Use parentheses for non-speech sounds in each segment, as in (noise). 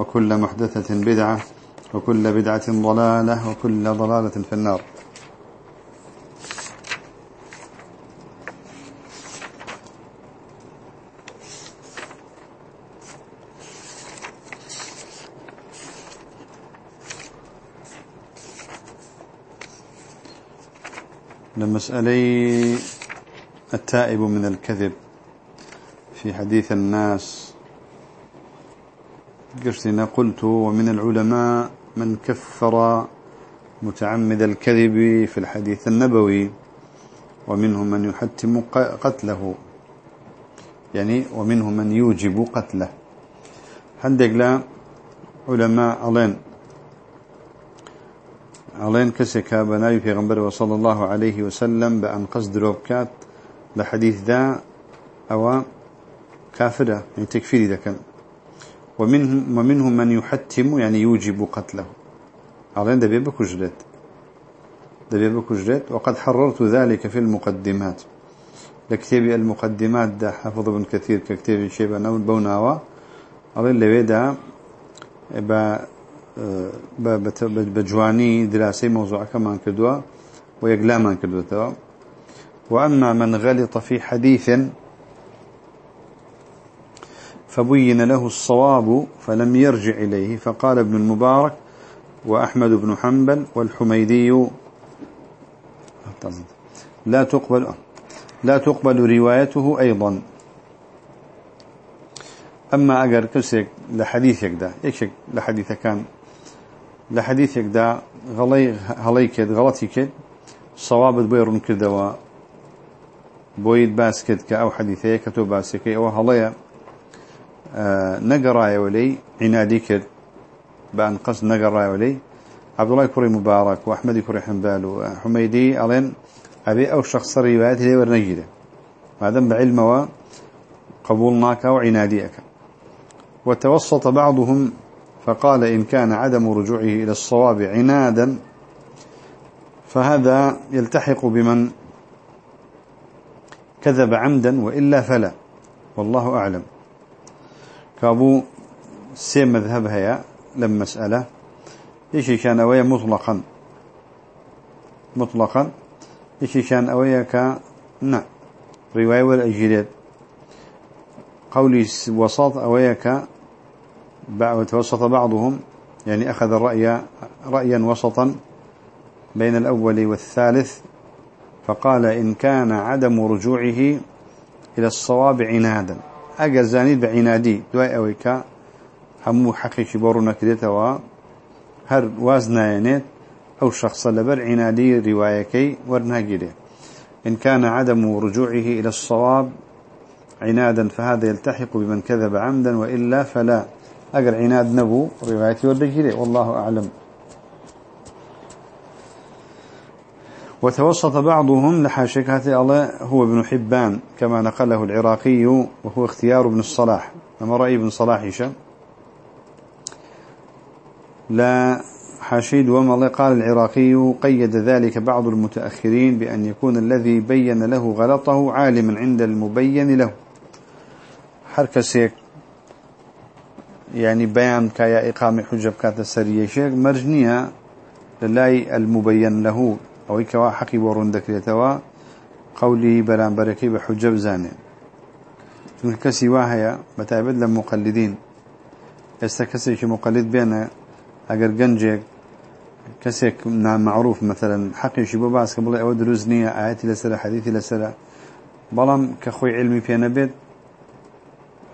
وكل محدثة بدعة وكل بدعة ضلالة وكل ضلالة في النار. لمسألي التائب من الكذب في حديث الناس قرتنا قلت ومن العلماء من كفر متعمد الكذب في الحديث النبوي ومنهم من يحتم قتله. يعني ومنهم من يوجب قتله. عندك لا علماء ألين؟ ألين كسكا بناي في غنبر صلى الله عليه وسلم بأن قصد روبكات لحديث ذا أو كافرة يعني تكفيري ذا كان ومنهم, ومنهم من يحتم يعني يوجب قتله. بيبك جريت ده بيبك جريت وقد حررت ذلك في المقدمات. لكتاب المقدمات ده حفظ ابن كثير ككتاب شيبة نون بوناوا. اللي بيدا بجواني دراسي موضوع كمان كدوا ويقلاما كدوا وأما من غلط في حديث فبين له الصواب فلم يرجع إليه. فقال ابن المبارك وأحمد بن حنبل والحميدي لا تقبل لا تقبل روايته أيضا. أما أجر كسك لحديثك ده إيش لحديثك كان؟ لحديثك ده غلي غلي كد غلطي كد صواب بيرون كده بويد باسكت كأو حديثي كتو باسكي أو هليا نقراي ولي عنادي كد بأن قصد نقراي ولي. عبد الله كوري مبارك وأحمد كوري حنبال وحميدي. ألين أبي أو شخص روايات لي ورنجده. هذا بعلم وقبولناك وعناديك. وتوسط بعضهم فقال إن كان عدم رجوعه إلى الصواب عنادا فهذا يلتحق بمن كذب عمدا وإلا فلا. والله أعلم. كابو سي مذهب هيا لما مسألة. إيش كان أويا مطلقا؟ مطلقا. إيش كان أويا ك نعم رواية والأجيرات قولي وسط أويا ك وتوسط بعضهم. يعني أخذ الرأي رأيا وسطا بين الأول والثالث. فقال إن كان عدم رجوعه إلى الصواب عنادا. اگر زانید بعنادي دواي أويكا. همو حقيقي بورنا كديتوا هر وازناينت أو شخص لبر عنادي روايكي ورنهاجده إن كان عدم رجوعه إلى الصواب عنادا فهذا يلتحق بمن كذب عمدا وإلا فلا. أقر عناد نبو روايتي ورنهاجده والله أعلم. وتوسط بعضهم لحاشكة الله هو ابن حبان كما نقله العراقي وهو اختيار ابن الصلاح. أما رأي ابن صلاح هشام لا حاشيد وما قال العراقي قيد ذلك بعض المتأخرين بأن يكون الذي بين له غلطه عالما عند المبين له. حركة سيك يعني بيان كايا إقامة حجب كانت السرية شيك مرجنية للاي المبين له. أو كوا حقي ورون ذكريتوا قولي بلان بركي بحجة بزانه چون كسي واهيا؟ بتعبد للمقلدين استكسي شي مقلد بينا اگر جنجك كسيك نعم معروف مثلا حقي شي باس قبل أو دروزنية آياتي لسلا حديثي لسلا بلام كخوي علمي في نبيت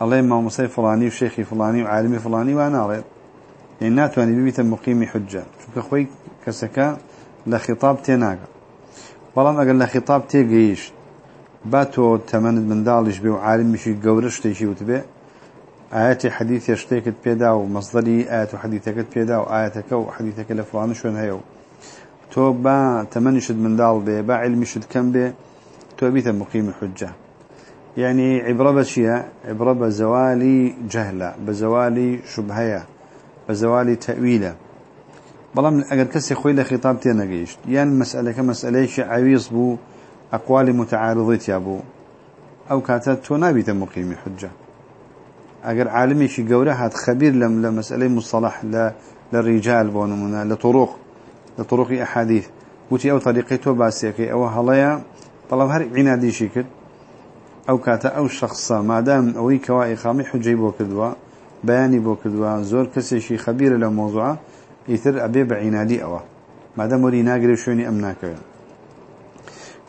الله ما مصيف فلاني وشيخي فلاني وعالمي فلاني وأنا غير يعني ناتواني ببيت مقيمي حجة. شو كخوي؟ كسكا لخطاب تناك بلام اگر لخطاب تيجيش باتو تمن من دالش بي وعالم مشي قورش تيشي وتبي آيات حديث يشتيك بيدا ومصدري آيات حديثك بيدا وآياتك وحديثك لفلان شون هيو تو با تمنشد من دال بي با علمشد كم بي تو بيت مقيم الحجة يعني عبرة بشيء عبرة بزوالي جهلة بزوالي شبهية بزوالي تأويلة بلام أجر كسي خوي لخطاب تينجيش يعني مسألة كمسألة شيء عويص بو أقوال متعارضة يا بو. أو كاتت تنابي مقيم حجة. أجر عالمي شي جورة هات خبير لم لمسألة مصطلح ل للرجال بونمنا لطرق لطرق أحاديث وتي أو طريقته باسيكي أو هلايا طلب هر عنادي شكل أو كاتا أو شخصا ما دام أوي كوائي خامي حجي بو كدوا بياني بو كدوا زور كسي شي خبير لموضوعه يثر أبي بعنادي أوا. ما دام وري ناقري شوني أمناك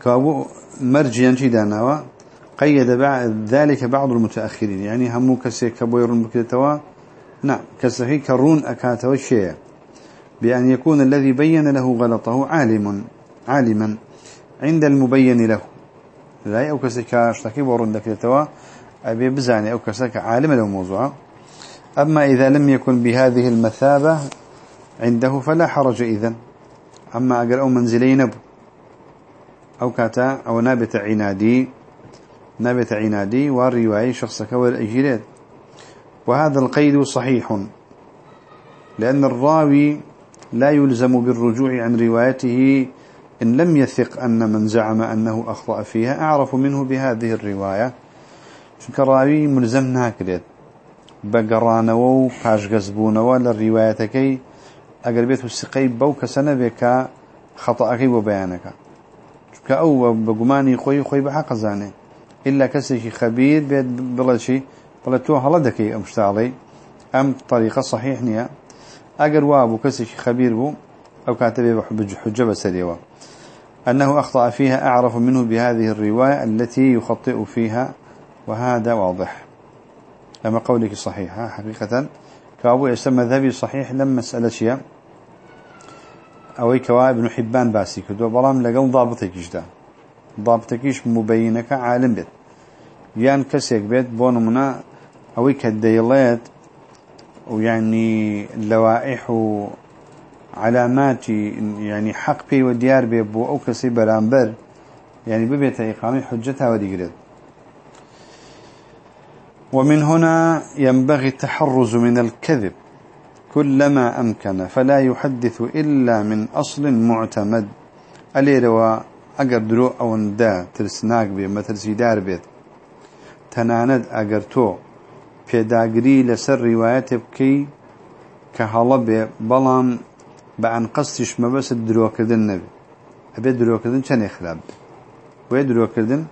كابو مرجيا شي داناوا قيد بعد ذلك بعض المتأخرين. يعني همو كسي كبوير بكتوا نعم كسي كرون أكاتوا شيء بأن يكون الذي بين له غلطه عالم عالما. عند المبين له. لا أو كسك اشتكي ورون دكتوا أبي بزاني أو كسك عالم له موضوع. أما إذا لم يكن بهذه المثابة عنده فلا حرج إذن. أما أقر أو منزلين أبو أو كاتا أو نابت عنادي. نابت عنادي والرواية شخصك والأجيرات وهذا القيد صحيح. لأن الراوي لا يلزم بالرجوع عن روايته إن لم يثق أن من زعم أنه أخطأ فيها أعرف منه بهذه الرواية. ملزم ناكريت. بقرانو باش قزبونو للروايتكي أقر بيت السقي بوك سنة بك خطأك وبيانك شكا أو بقماني خوي خوي بحق زاني إلا كسي خبير بيت بلا شي بلا تو هلا دكي أمشتالي أم طريقة صحيح نيا أقر وابو كسي خبير بو أو كاتبه بحب حجة بسريوه أنه أخطأ فيها أعرف منه بهذه الرواية التي يخطئ فيها وهذا واضح. أما قولك صحيحة حقيقة. كابو يسمى ذهبي صحيح لما مسألة شيء أو كوا ابن حبان باسي كدو برام لقل ضابطك جدا. ضابطكيش مبينك عالم بيت. يان كسيك بيت بونمنا أو كالديلات ويعني لوائح علامات يعني حق بي وديار بي بو أو كسي برامبر. يعني ببيت إقامة حجتها وديقرد ومن هنا ينبغي التحرز من الكذب. كلما أمكن فلا يحدث إلا من أصل معتمد. ألي روا أقر درو أو ندا ترسناك بي ما ترسي بيت. تناند أقر تو. بيداقري لسر روايات بكي كهلا بلان بأن قصتش ما بس الدروا كردن نبي. أبي الدروا كردن كان ويا دروا كردن؟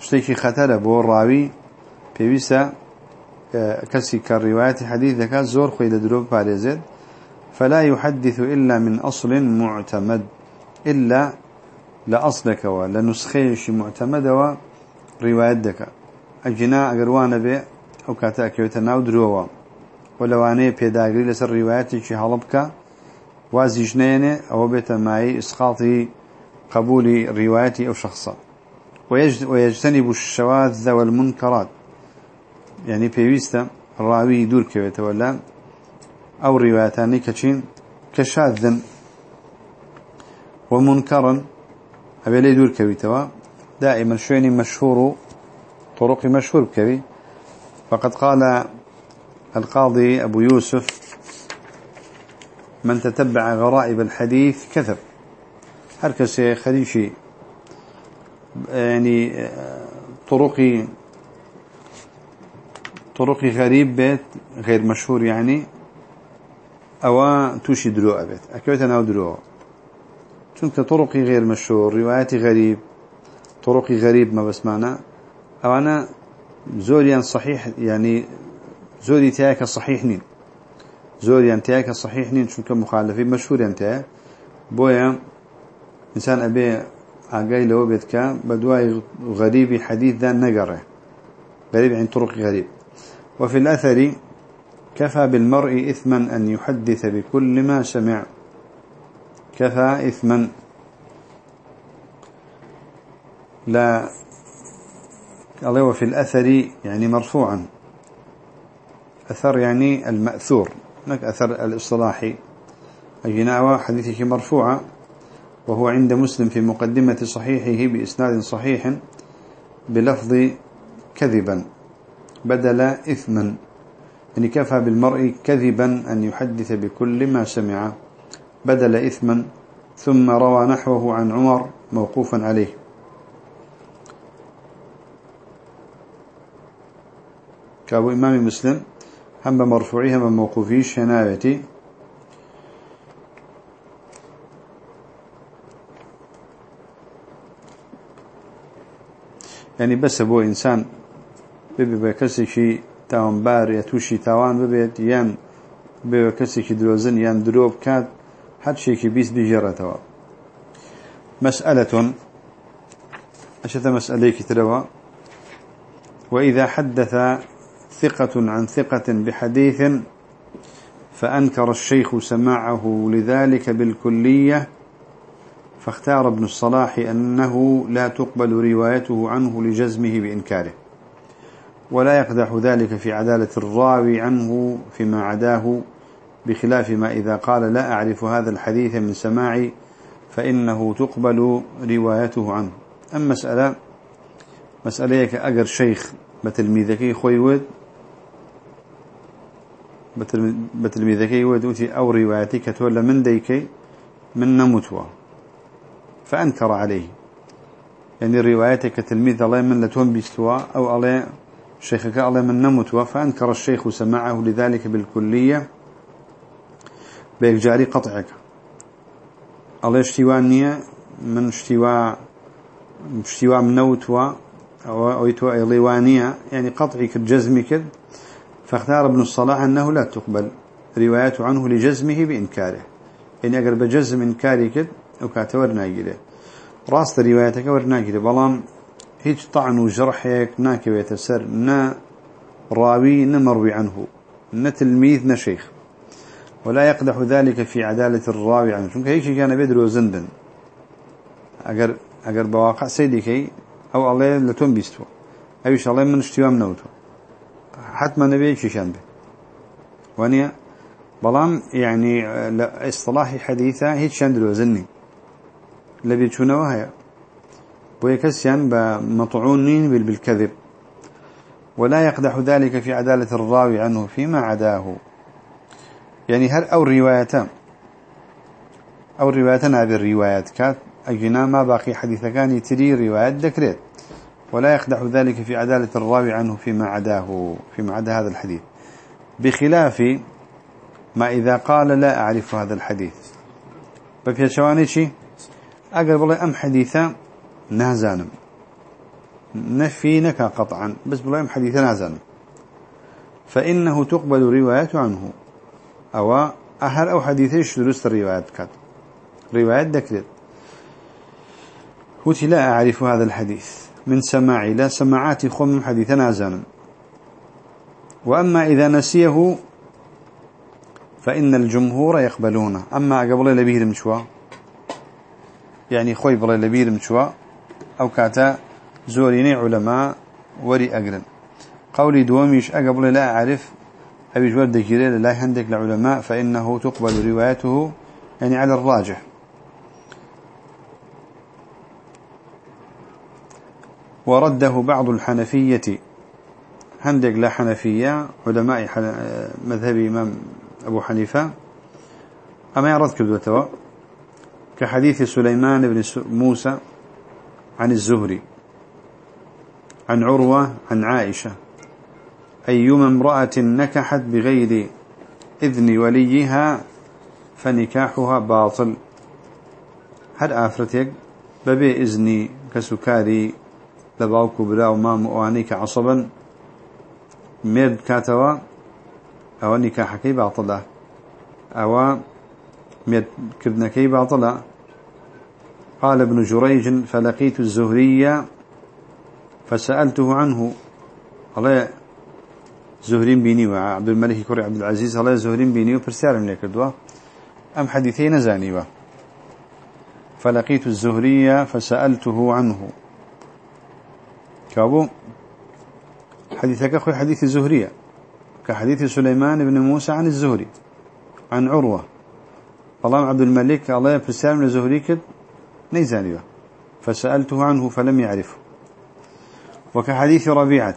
شتيكي خطر بيويسا كسي كالروايات حديث ذكا زور خويل دروا باريزد فلا يحدث إلا من أصل معتمد إلا لأصلك ولا نسخيش معتمد ورواية ذكا أجناء أقروان به أو كاتاك يتناو دروا ولواني بيداغري لسر رواياتي شي هلبك وازيجنين أو بيت معي إسقاط قبول روايتي أو شخصا ويجتنب الشواذ والمنكرات. يعني بيويستا الراوي دور كويتولا أو روايتان كشين كشاذ ومنكرا أبي لي دور كويتوا دائما شويني مشهور طرق مشهور كوي فقد قال القاضي أبو يوسف من تتبع غرائب الحديث كذب هركس خديشي يعني طرقي طرقي غريب بيت غير مشهور يعني. أو توشي دروع بيت. أكيد أنا دروع چونك طرقي غير مشهور رواياتي غريب طرقي غريب ما بس معنا أو أنا زوريا صحيح يعني زوري تاك صحيح نين. زور ينتهيك صحيح نين شو كمخالفين مشهور ينتهي بويا إنسان أبي عقاي لو بيتك بدواي غريب حديث ذا نقره. غريب عن طرق غريب. وفي الأثر كفى بالمرء إثما أن يحدث بكل ما سمع. كفى إثما. لا. الله وفي الأثر يعني مرفوعا. أثر يعني المأثور. هناك أثر الاصطلاحي أجناوة حديثه مرفوعة وهو عند مسلم في مقدمة صحيحه بإسناد صحيح بلفظ كذبا. بدل إثما. يعني كفى بالمرء كذبا أن يحدث بكل ما سمع. بدل إثما ثم روى نحوه عن عمر موقوفا عليه. كابو إمام مسلم هم بمرفوعي هم بموقوفي شنايتي يعني بس أبو إنسان ببي بكسي شي تاوان بار يتوشي تاوان ببيت ببي بكسي شي دروزن يان دروب كات حد شيء بيس بجرتوا مسألة أشد مسألة كتروا وإذا حدث ثقة عن ثقة بحديث فأنكر الشيخ سماعه لذلك بالكلية فاختار ابن الصلاح أنه لا تقبل روايته عنه لجزمه بإنكاره. ولا يقدح ذلك في عدالة الراوي عنه فيما عداه بخلاف ما إذا قال لا أعرف هذا الحديث من سماعي فإنه تقبل روايته عنه. أما مسألة مسألة كأجر شيخ بتلميذك خويود بتلميذك ودوتي أو روايتك تولى من ديك من نموتوا فأنكر عليه. يعني روايتك تلميذ الله من لتون بيستوا أو الله شيخك الله من نموتوا فأنكر الشيخ سماعه لذلك بالكلية بيجاري قطعك. الله اشتوانية من اشتواء اشتواء منوتوا أو أيتوا أيليوانية يعني قطعك الجزمك فاختار ابن الصلاح أنه لا تقبل روايته عنه لجزمه بإنكاره. إن أقر بجزم إنكاري كد وكاتور ناقله راست روايتك ورناقله. بلان هيج طعن وجرحك ناكي ويتسر نا راوي نمروي عنه نا تلميذ نا شيخ ولا يقدح ذلك في عدالة الراوي عنه. شنك هيك كان بدر وزندن أقر, أقر بواقع سيدي أو الله لتون بيستوى أيش الله من اشتوام نوته حتما نبي شيشان به وانيا بلام يعني اصطلاحي حديثة هيك شاندل وزني لبي تشونه هيا ويكسيان بمطعونين بالكذب. ولا يقدح ذلك في عدالة الراوي عنه فيما عداه. يعني هل أو روايتان أو روايتان هذه الروايات كات أجنا ما باقي حديث كان يتري روايات ذكرت ولا يقدح ذلك في عدالة الراوي عنه فيما عداه فيما عدا هذا الحديث. بخلاف ما إذا قال لا أعرف هذا الحديث. بفي شواني شي؟ أقرب الله أم حديثا نازانم. نفي نكا قطعا. بس بالله أم حديثا نازانم. فإنه تقبل رواية عنه. أو أهل أو حديثيش درست الروايات كات روايات ذكرت قلت لا أعرف هذا الحديث. من سماعي. لا سماعات خم حديثا نازانا وأما إذا نسيه فإن الجمهور يقبلونه. أما قبل لبيه المشوى يعني خوي بلا لبيه المشوى أو كاتا زوريني علماء وري أقرن. قولي دواميش أقبل لا أعرف. أبي جوار دكيري لا يهندك لعلماء فإنه تقبل روايته يعني على الراجح. ورده بعض الحنفية. هندق لا حنفية علماء مذهب إمام أبو حنيفة. أما يرد كبدوتوا كحديث سليمان بن موسى. عن الزهري عن عروة عن عائشة أيما امرأة نكحت بغير إذن وليها فنكاحها باطل. هل آفرتك ببي إذني كسكاري لباوكو بلا وما مؤوانيك عصبا. ميرد كاتوا أو نكاحكي باطلة. أو ميرد كبنكي باطلة. قال ابن جريج فلقيت الزهرية فسألته عنه. الله زهرين بيني وعبد الملك كوري عبد العزيز الله زهرين بيني وفرسال لك الدواء أم حديثين زانيبا فلقيت الزهرية فسألته عنه. كابو حديثك أخوي حديث الزهرية كحديث سليمان بن موسى عن الزهري عن عروة. الله عبد الملك الله يفسر الزهري كد نيزانيه فسألته عنه فلم يعرفه. وكحديث ربيعة.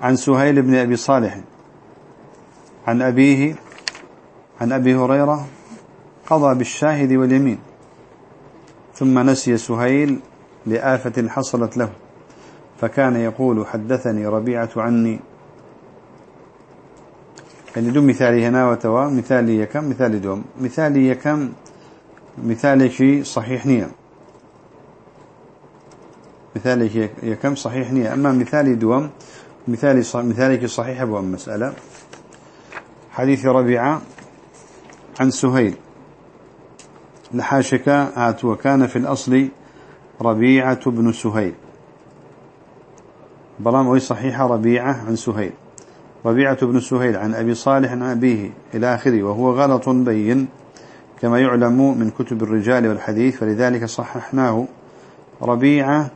عن سهيل بن أبي صالح. عن أبيه. عن أبي هريرة. قضى بالشاهد واليمين. ثم نسي سهيل لآفة حصلت له. فكان يقول حدثني ربيعة عني. يعني دو مثالي هنا وتوا. مثالي يكم مثالي دوم. مثالي يكم مثالي شيء صحيح نية. مثالي يكم صحيح نية. أما مثالي دوم مثالي مثالي صحيح أبو مسألة. حديث ربيعة عن سهيل. لحاشك هات وكان في الأصل ربيعة بن سهيل. بلام وي صحيحة ربيعة عن سهيل. ربيعة بن سهيل عن أبي صالح عن أبيه إلى آخره وهو غلط بين كما يعلم من كتب الرجال والحديث فلذلك صححناه ربيعة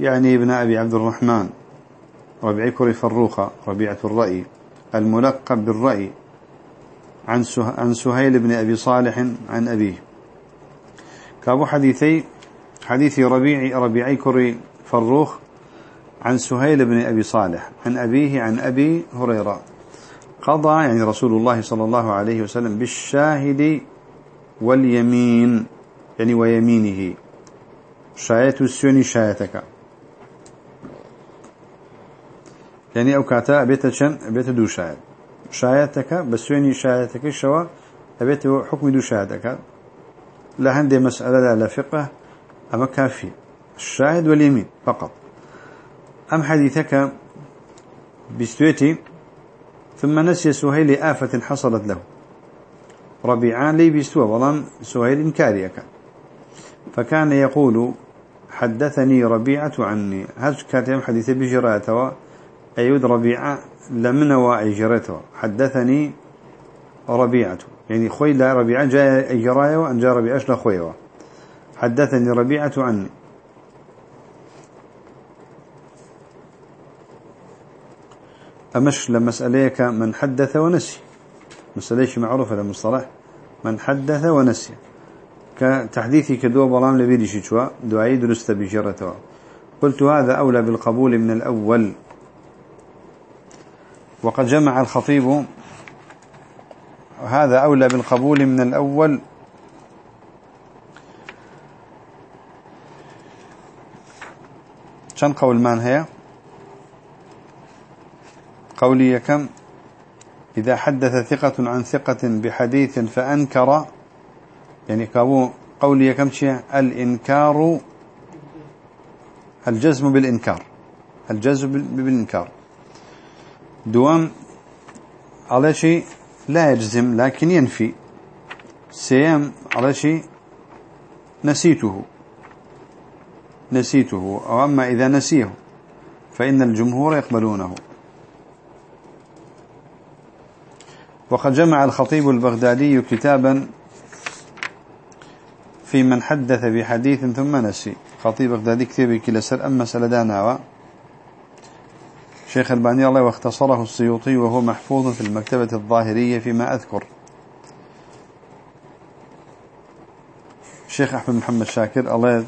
يعني ابن أبي عبد الرحمن ربيع كري فروخة ربيعة الرأي الملقب بالرأي عن عن سهيل بن أبي صالح عن أبيه. كابو حديثي حديث ربيع ربيعي كري فروخ عن سهيل بن أبي صالح عن أبيه عن أبي هريرة. قضى يعني رسول الله صلى الله عليه وسلم بالشاهد واليمين يعني ويمينه. شايت السوني شايتك. يعني أو كاتا بيت شن بيت دو شاهد شايتك بسوني شايتك شوا بيت حكم دو شاهدك لا عندي مسألة لا فقه أما كافي. الشاهد واليمين فقط. أم حديثك بستويتي؟ ثم نسي سهيل آفة حصلت له. ربيعان لي بستوى ظلام سهيل إنكاريك فكان يقول حدثني ربيعة عني. هذا كاتم حديث بجراته أيود ربيعة لمن واعي جرته حدثني ربيعة. يعني خوي لا ربيعة جاء جرايا وأن جاء ربيعة لا خوي حدثني ربيعة عني. أمش لمسأليك من حدث ونسي. مسأليش معروفة للمصطلح من حدث ونسي. كتحديثي كدو بلام لبيدي شوا دعاي درست بجرته قلت هذا أولى بالقبول من الأول. وقد جمع الخطيب هذا أولى بالقبول من الأول. كان قول مان هي؟ قولي كم؟ إذا حدث ثقة عن ثقة بحديث فأنكر يعني قولي كم شيء؟ الإنكار الجزم بالإنكار الجزم بالإنكار. دوام على شيء لا يجزم لكن ينفي. سيام على شيء نسيته نسيته أو أما إذا نسيه فإن الجمهور يقبلونه. وقد جمع الخطيب البغدادي كتابا في من حدث بحديث ثم نسي. خطيب بغدادي كتابي كلا سر أما سلدانا شيخ الباني الله واختصره السيوطي وهو محفوظ في المكتبة الظاهرية فيما أذكر. الشيخ أحمد محمد شاكر الله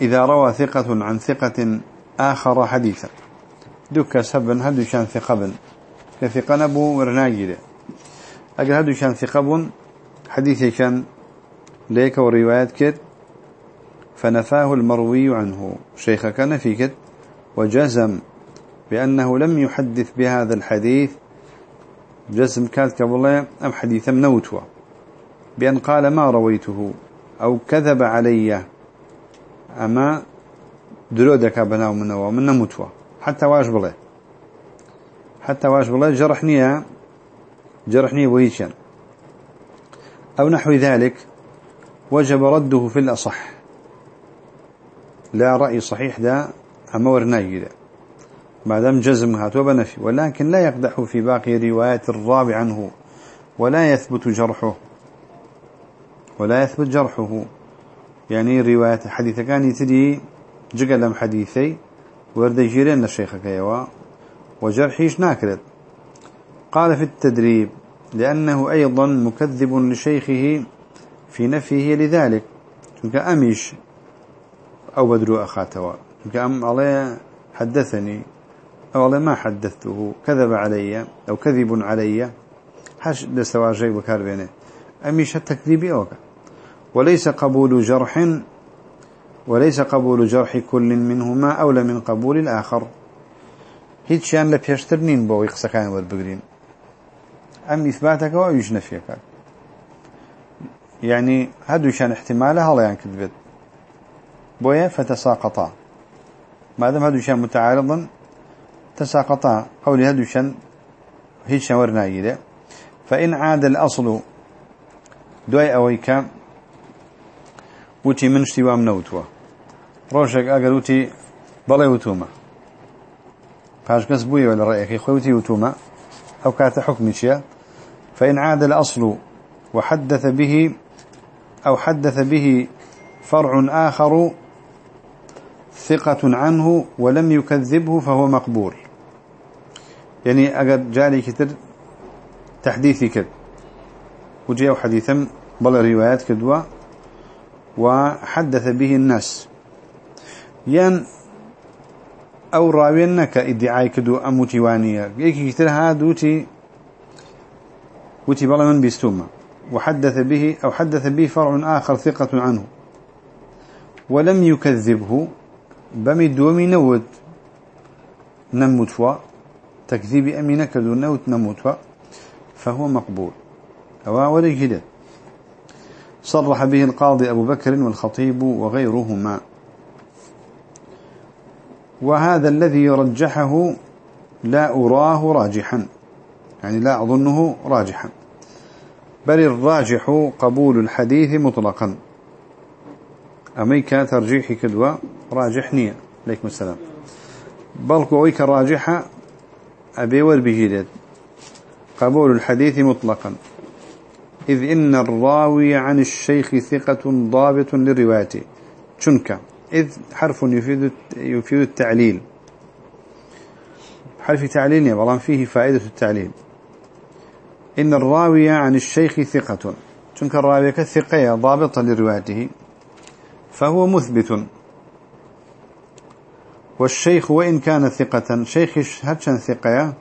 إذا روى ثقة عن ثقة آخر حديثا. دك سبا هدو كان ثقبا كثقة نبو ورناجي أجل هدو كان ثقب حديثي كان ليك وروايات كد فنفاه المروي عنه. شيخ كان في كد وجزم بأنه لم يحدث بهذا الحديث. جزم كانت قبل أم حديثا منوتوا بأن قال ما رويته أو كذب علي. أما درودك بناو منه ومن نموتوا. حتى واش بله حتى واش بله جرحني جرحني وهيشان أو نحو ذلك وجب رده في الأصح. لا رأي صحيح ده أما ورناي ما دام جزم هاتوا بنفي ولكن لا يقدح في باقي روايات الرابع عنه. ولا يثبت جرحه. ولا يثبت جرحه. يعني رواية حديث كان يتدي جقلم حديثي ورد جيرين الشيخ كيوا وجرحيش ناكرد قال في التدريب لأنه أيضا مكذب لشيخه في نفيه لذلك. چونك أميش أو بدرو أخاتوا چونك أم علي حدثني. أو علي ما حدثته. كذب علي أو كذب علي. حش دستواجه بكار بينه أميش التكذيب أوكا. وليس قبول جرح. وليس قبول جرح كل منهما أولى من قبول الآخر. هيت شان لبيشترنين بو يقسكان والبقرين أم إثباتك أو يش نفيك يعني هدو شان احتماله هلا يعني كذبت بويا فتساقطا ما دام هدو شان متعارضا تساقطا قولي هدو شان هيت شان ورنا فإن عاد الأصل دوای ئەوەی کە وتی من شتی وام نەوتووە. ڕۆژێک ئەگەر وتی بوویەوە لە ڕێیەکەی خۆی وتی وتومە أو كانت حكم شيء فإن عاد الأصل وحدث به أو حدث به فرع آخر ثقة عنه ولم يكذبه فهو مقبول. يعني أجر جالي كتر تحديثي كتر وجاء حديثا بل روايات كدوا وحدث به الناس. ين أو راوينك ادعاء كدو أموتي وانية يكي كتير هادوتي وتي بلا من بيستوما. وحدث به أو حدث به فرع آخر ثقة عنه. ولم يكذبه. بمي دومي نود نموتوا. تكذيب أمينة كدو نوت نموتوا. فهو مقبول. ولي صرح به القاضي أبو بكر والخطيب وغيرهما. وهذا الذي رجحه لا أراه راجحا. يعني لا أظنه راجحا. بل الراجح قبول الحديث مطلقا. أميك ترجيح كدوى راجح نية. عليكم السلام. بل كويك راجحة أبي والبهيدت قبول الحديث مطلقا. إذ إن الراوي عن الشيخ ثقة ضابط لروايته شنك إذ حرف يفيد يفيد التعليل. حرف تعليل يبقى فيه فائدة التعليل. إن الراوي عن الشيخ ثقة. شنك الراوي كثقية ضابطة لروايته. فهو مثبت. والشيخ وإن كان ثقة شيخ هرشا ثقية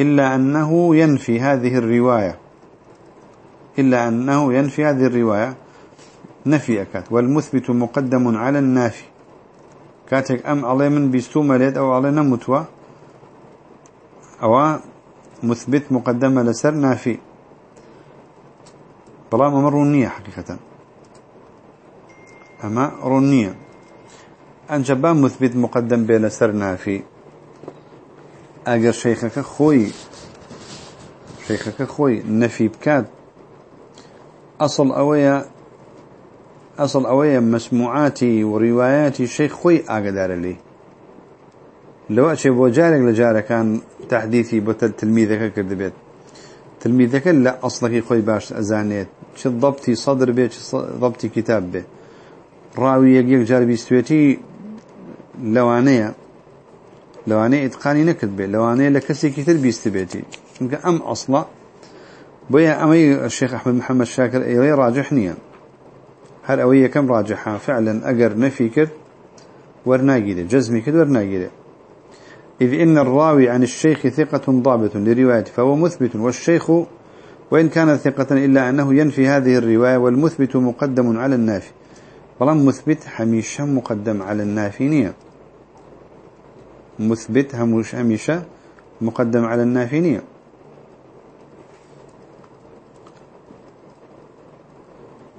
إلا أنه ينفي هذه الرواية. إلا أنه ينفي هذه الرواية. نفي أكاد والمثبت مقدم على النافي. كاتك أم علي من بيستوم ليد أو علي نمتوا. أو مثبت مقدمة لسر نافي. بلا ما رونية حقيقة. أما رونية أنجبان مثبت مقدم بين سر نافي. أجر شيخك خوي. شيخك خوي. نفي بكاد أصل أويا أصل أويا مسموعاتي ورواياتي شيخ خوي أقدر لي لو أشي بوجارك لجارة كان تحديثي بتل تلميذك كذبت تلميذك لا أصلك خوي باش أزانيت. شو ضبطي صدر به شو ضبطي كتاب به راوي يجيك جار بيستويتي لوانية. لوانية إتقاني نكتب به لوانية لكسي كتير بيستبيتي أم أصلا بويا أمي الشيخ أحمد محمد شاكر إيوي راجح هل أوية كم راجحة؟ فعلا أقر نفي كر ورناقيدة جزمي كر ورناقيدة إذ إن الراوي عن الشيخ ثقة ضابط لرواية فهو مثبت والشيخ وإن كان ثقة إلا أنه ينفي هذه الرواية والمثبت مقدم على النافي. فلم مثبت حميشة مقدم على النافي نية. مثبت هميشة مقدم على النافي نية.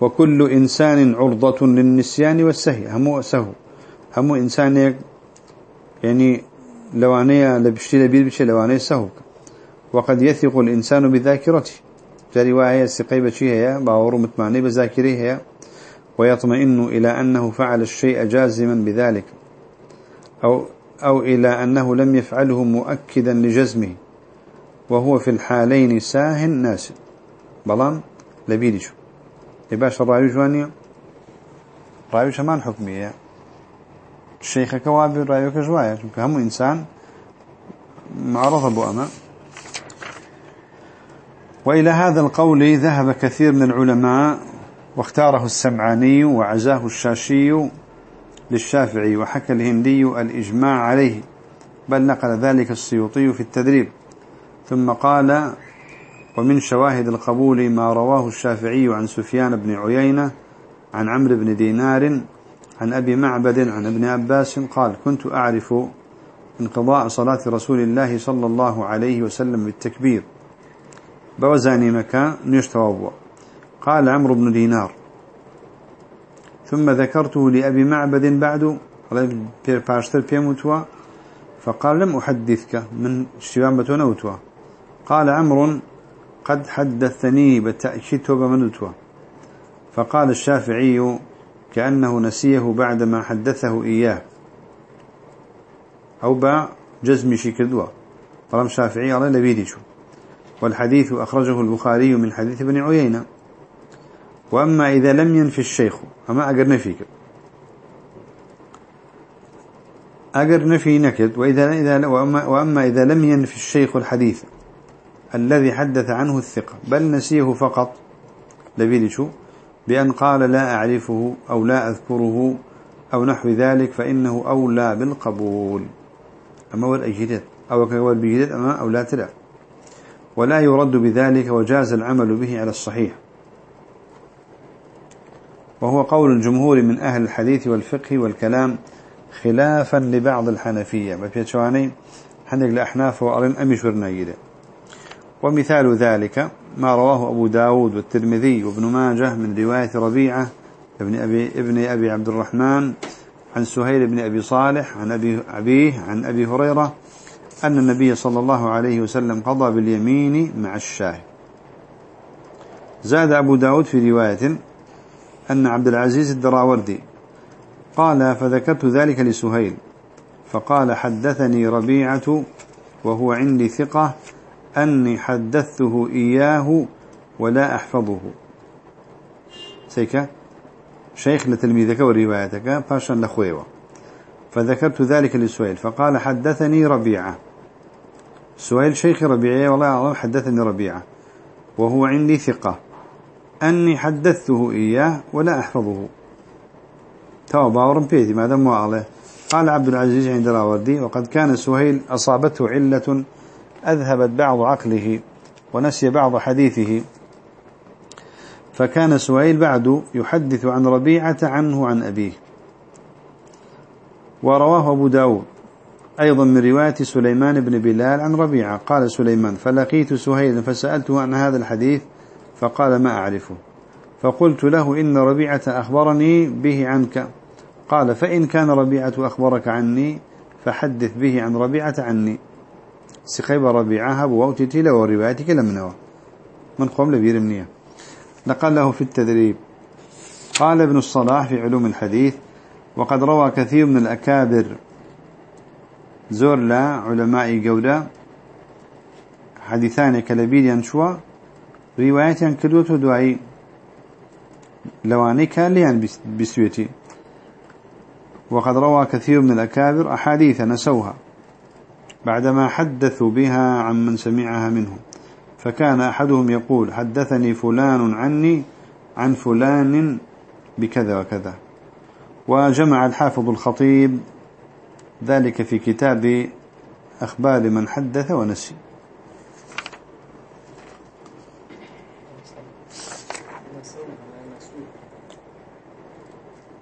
وكل إنسان عرضة للنسيان والسهي. همو سهو. همو إنسان يعني لوانية لبشتي لبير بشي لوانية سهو. وقد يثق الإنسان بذاكرته. رواية سقيبة هي باور متمعني بذاكره هي. ويطمئن إلى أنه فعل الشيء جازما بذلك. أو, أو إلى أنه لم يفعله مؤكدا لجزمه. وهو في الحالين ساه ناس. بلان؟ لبيرشو باش الراوي جوانيا راوي شمان حكمية الشيخ كوابي راوي كجواية هم إنسان معرض أبو أما وإلى هذا القول ذهب كثير من العلماء واختاره السمعاني وعزاه الشاشي للشافعي وحكى الهندي الإجماع عليه بل نقل ذلك السيوطي في التدريب. ثم قال ومن شواهد القبول ما رواه الشافعي عن سفيان بن عيينة عن عمرو بن دينار عن أبي معبد عن ابن عباس قال كنت أعرف انقضاء صلاة رسول الله صلى الله عليه وسلم بالتكبير. بوزاني مكان نشتوابوا قال عمرو بن دينار ثم ذكرته لأبي معبد بعد فقال لم أحدثك من بتونوتوا قال عمرو قد حدثني بالتأكيد وبمنوتوا فقال الشافعي كأنه نسيه بعدما حدثه إياه. أو با جزم شكدوا طالما شافعي الله لبيدشو والحديث أخرجه البخاري من حديث ابن عيينة. وأما إذا لم ينفي الشيخ أما أقر نفيك. أقر نفي نكد. وإذا إذا وأما, وأما إذا لم ينفي الشيخ الحديث الذي حدث عنه الثقة بل نسيه فقط. لبيدشو بأن قال لا أعرفه أو لا أذكره أو نحو ذلك فإنه أولى بالقبول. أما هو الأجداد أو كهو بجداد أما أو لا ترى ولا يرد بذلك وجاز العمل به على الصحيح. وهو قول الجمهور من أهل الحديث والفقه والكلام خلافا لبعض الحنفية. بفيتشواني حنق الأحناف وأرن أمش ورنايده ومثال ذلك ما رواه أبو داود والترمذي وابن ماجه من رواية ربيعة ابن أبي, ابن أبي عبد الرحمن عن سهيل بن أبي صالح عن أبي أبيه عن أبي هريرة أن النبي صلى الله عليه وسلم قضى باليمين مع الشاه زاد أبو داود في رواية أن عبد العزيز الدراوردي قال فذكرت ذلك لسهيل فقال حدثني ربيعة وهو عندي ثقة أني حدثته إياه ولا أحفظه. سيكا؟ شيخ لتلميذك وروايتك فاشا لخويوة فذكرت ذلك لسهيل فقال حدثني ربيعة. سهيل شيخ ربيعة والله أعلم حدثني ربيعة وهو عندي ثقة. أني حدثته إياه ولا أحفظه. تۆ باوەڕم پێتی ماذا مو عليه قال عبد العزيز عند راوردي وقد كان سهيل أصابته علة أذهبت بعض عقله ونسي بعض حديثه. فكان سهيل بعد يحدث عن ربيعة عنه عن أبيه. ورواه أبو داود أيضا من رواية سليمان بن بلال عن ربيعة. قال سليمان فلقيت سهيلا فسألته عن هذا الحديث فقال ما أعرفه فقلت له إن ربيعة أخبرني به عنك قال فإن كان ربيعة أخبرك عني فحدث به عن ربيعة عني سقيب ربيعة هبو ووتتي له روايتك لمنه من قوم لبيرمنية نقل له في التدريب. قال ابن الصلاح في علوم الحديث وقد روى كثير من الأكابر زور لا علماء جودة حديثان كلبير ينشوى روايات كدوت ودعي لواني كان ليان بسويتي. وقد روى كثير من الأكابر أحاديث نسوها. بعدما حدثوا بها عن من سمعها منهم. فكان أحدهم يقول حدثني فلان عني عن فلان بكذا وكذا. وجمع الحافظ الخطيب ذلك في كتاب أخبار من حدث ونسي.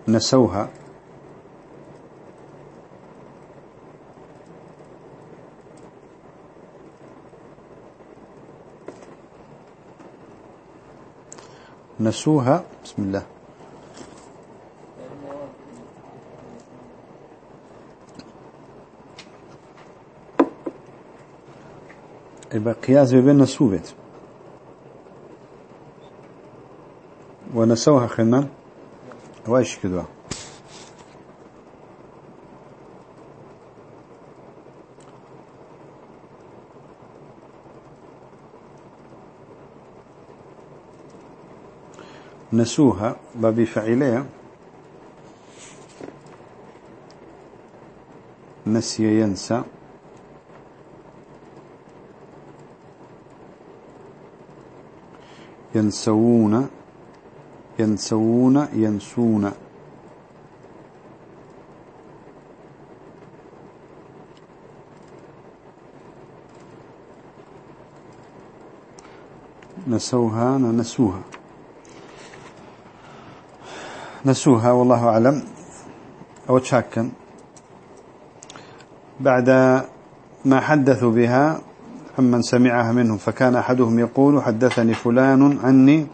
نسوها. نسوها. بسم الله. يبقى قياس بين نسوبت. ونسوها خلنا. وايش كدوا نسوها بابي فعليه نسي ينسى. ينسون ينسون ينسون. نسوها نسوها. نسوها والله أعلم. أو تشاكا بعد ما حدثوا بها عمن سمعها منهم فكان أحدهم يقول حدثني فلان عني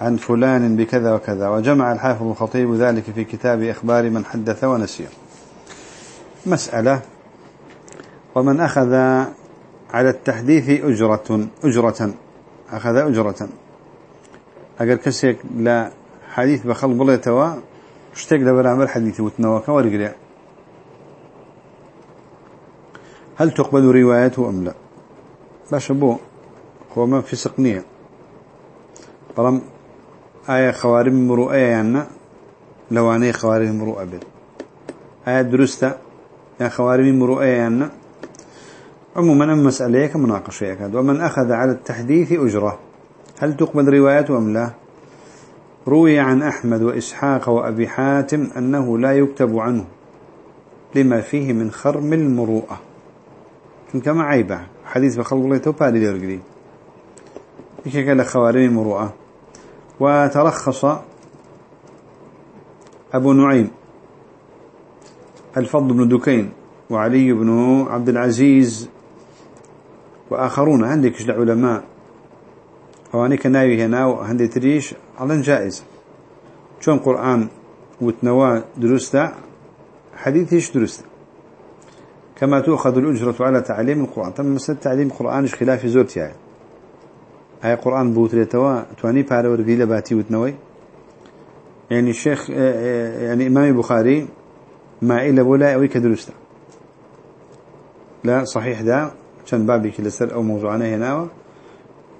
عن فلان بكذا وكذا. وجمع الحافظ الخطيب ذلك في كتاب إخبار من حدث ونسي. مسألة ومن أخذ على التحديث أجرة أجرة أخذ أجرة. أجر كسيك لا حديث بخل بليتوا اشتاق لبرامر حديث وتنوك ورقريا هل تقبل روايته أم لا؟ باش بو هو ما في سقنية بلام آية خوارم مروءة يعني لو أنا خوارم مروءة بيت آية درسته يا خوارم مروءة يعني عموما أما مسألة كمناقشة يكاد ومن أخذ على التحديث أجرة. هل تقبل روايته أم لا؟ روي عن أحمد وإسحاق وأبي حاتم أنه لا يكتب عنه لما فيه من خرم المروءة. كما عيبة. حديث بخلق الله توبالي ليرقلي إيش قال خوارم المروءة؟ وترخص أبو نعيم الفضل بن دكين وعلي بن عبد العزيز وآخرون. عندك العلماء؟ أوانيك ناوي هنا وهندي تريش على جائز. شون قرآن وتنوى درستا حديثيش درستا كما تؤخذ الأجرة على تعليم القرآن. تم مسألة تعليم القرآن إيش خلاف زورتي يعني أي قرآن بوتريتوا تواني بارا ورقي باتي وتنوي. يعني الشيخ يعني إمام البخاري ما إلا ولا أوي كدرستا لا صحيح ده كان بابي كلا أو موضوعنا هنا.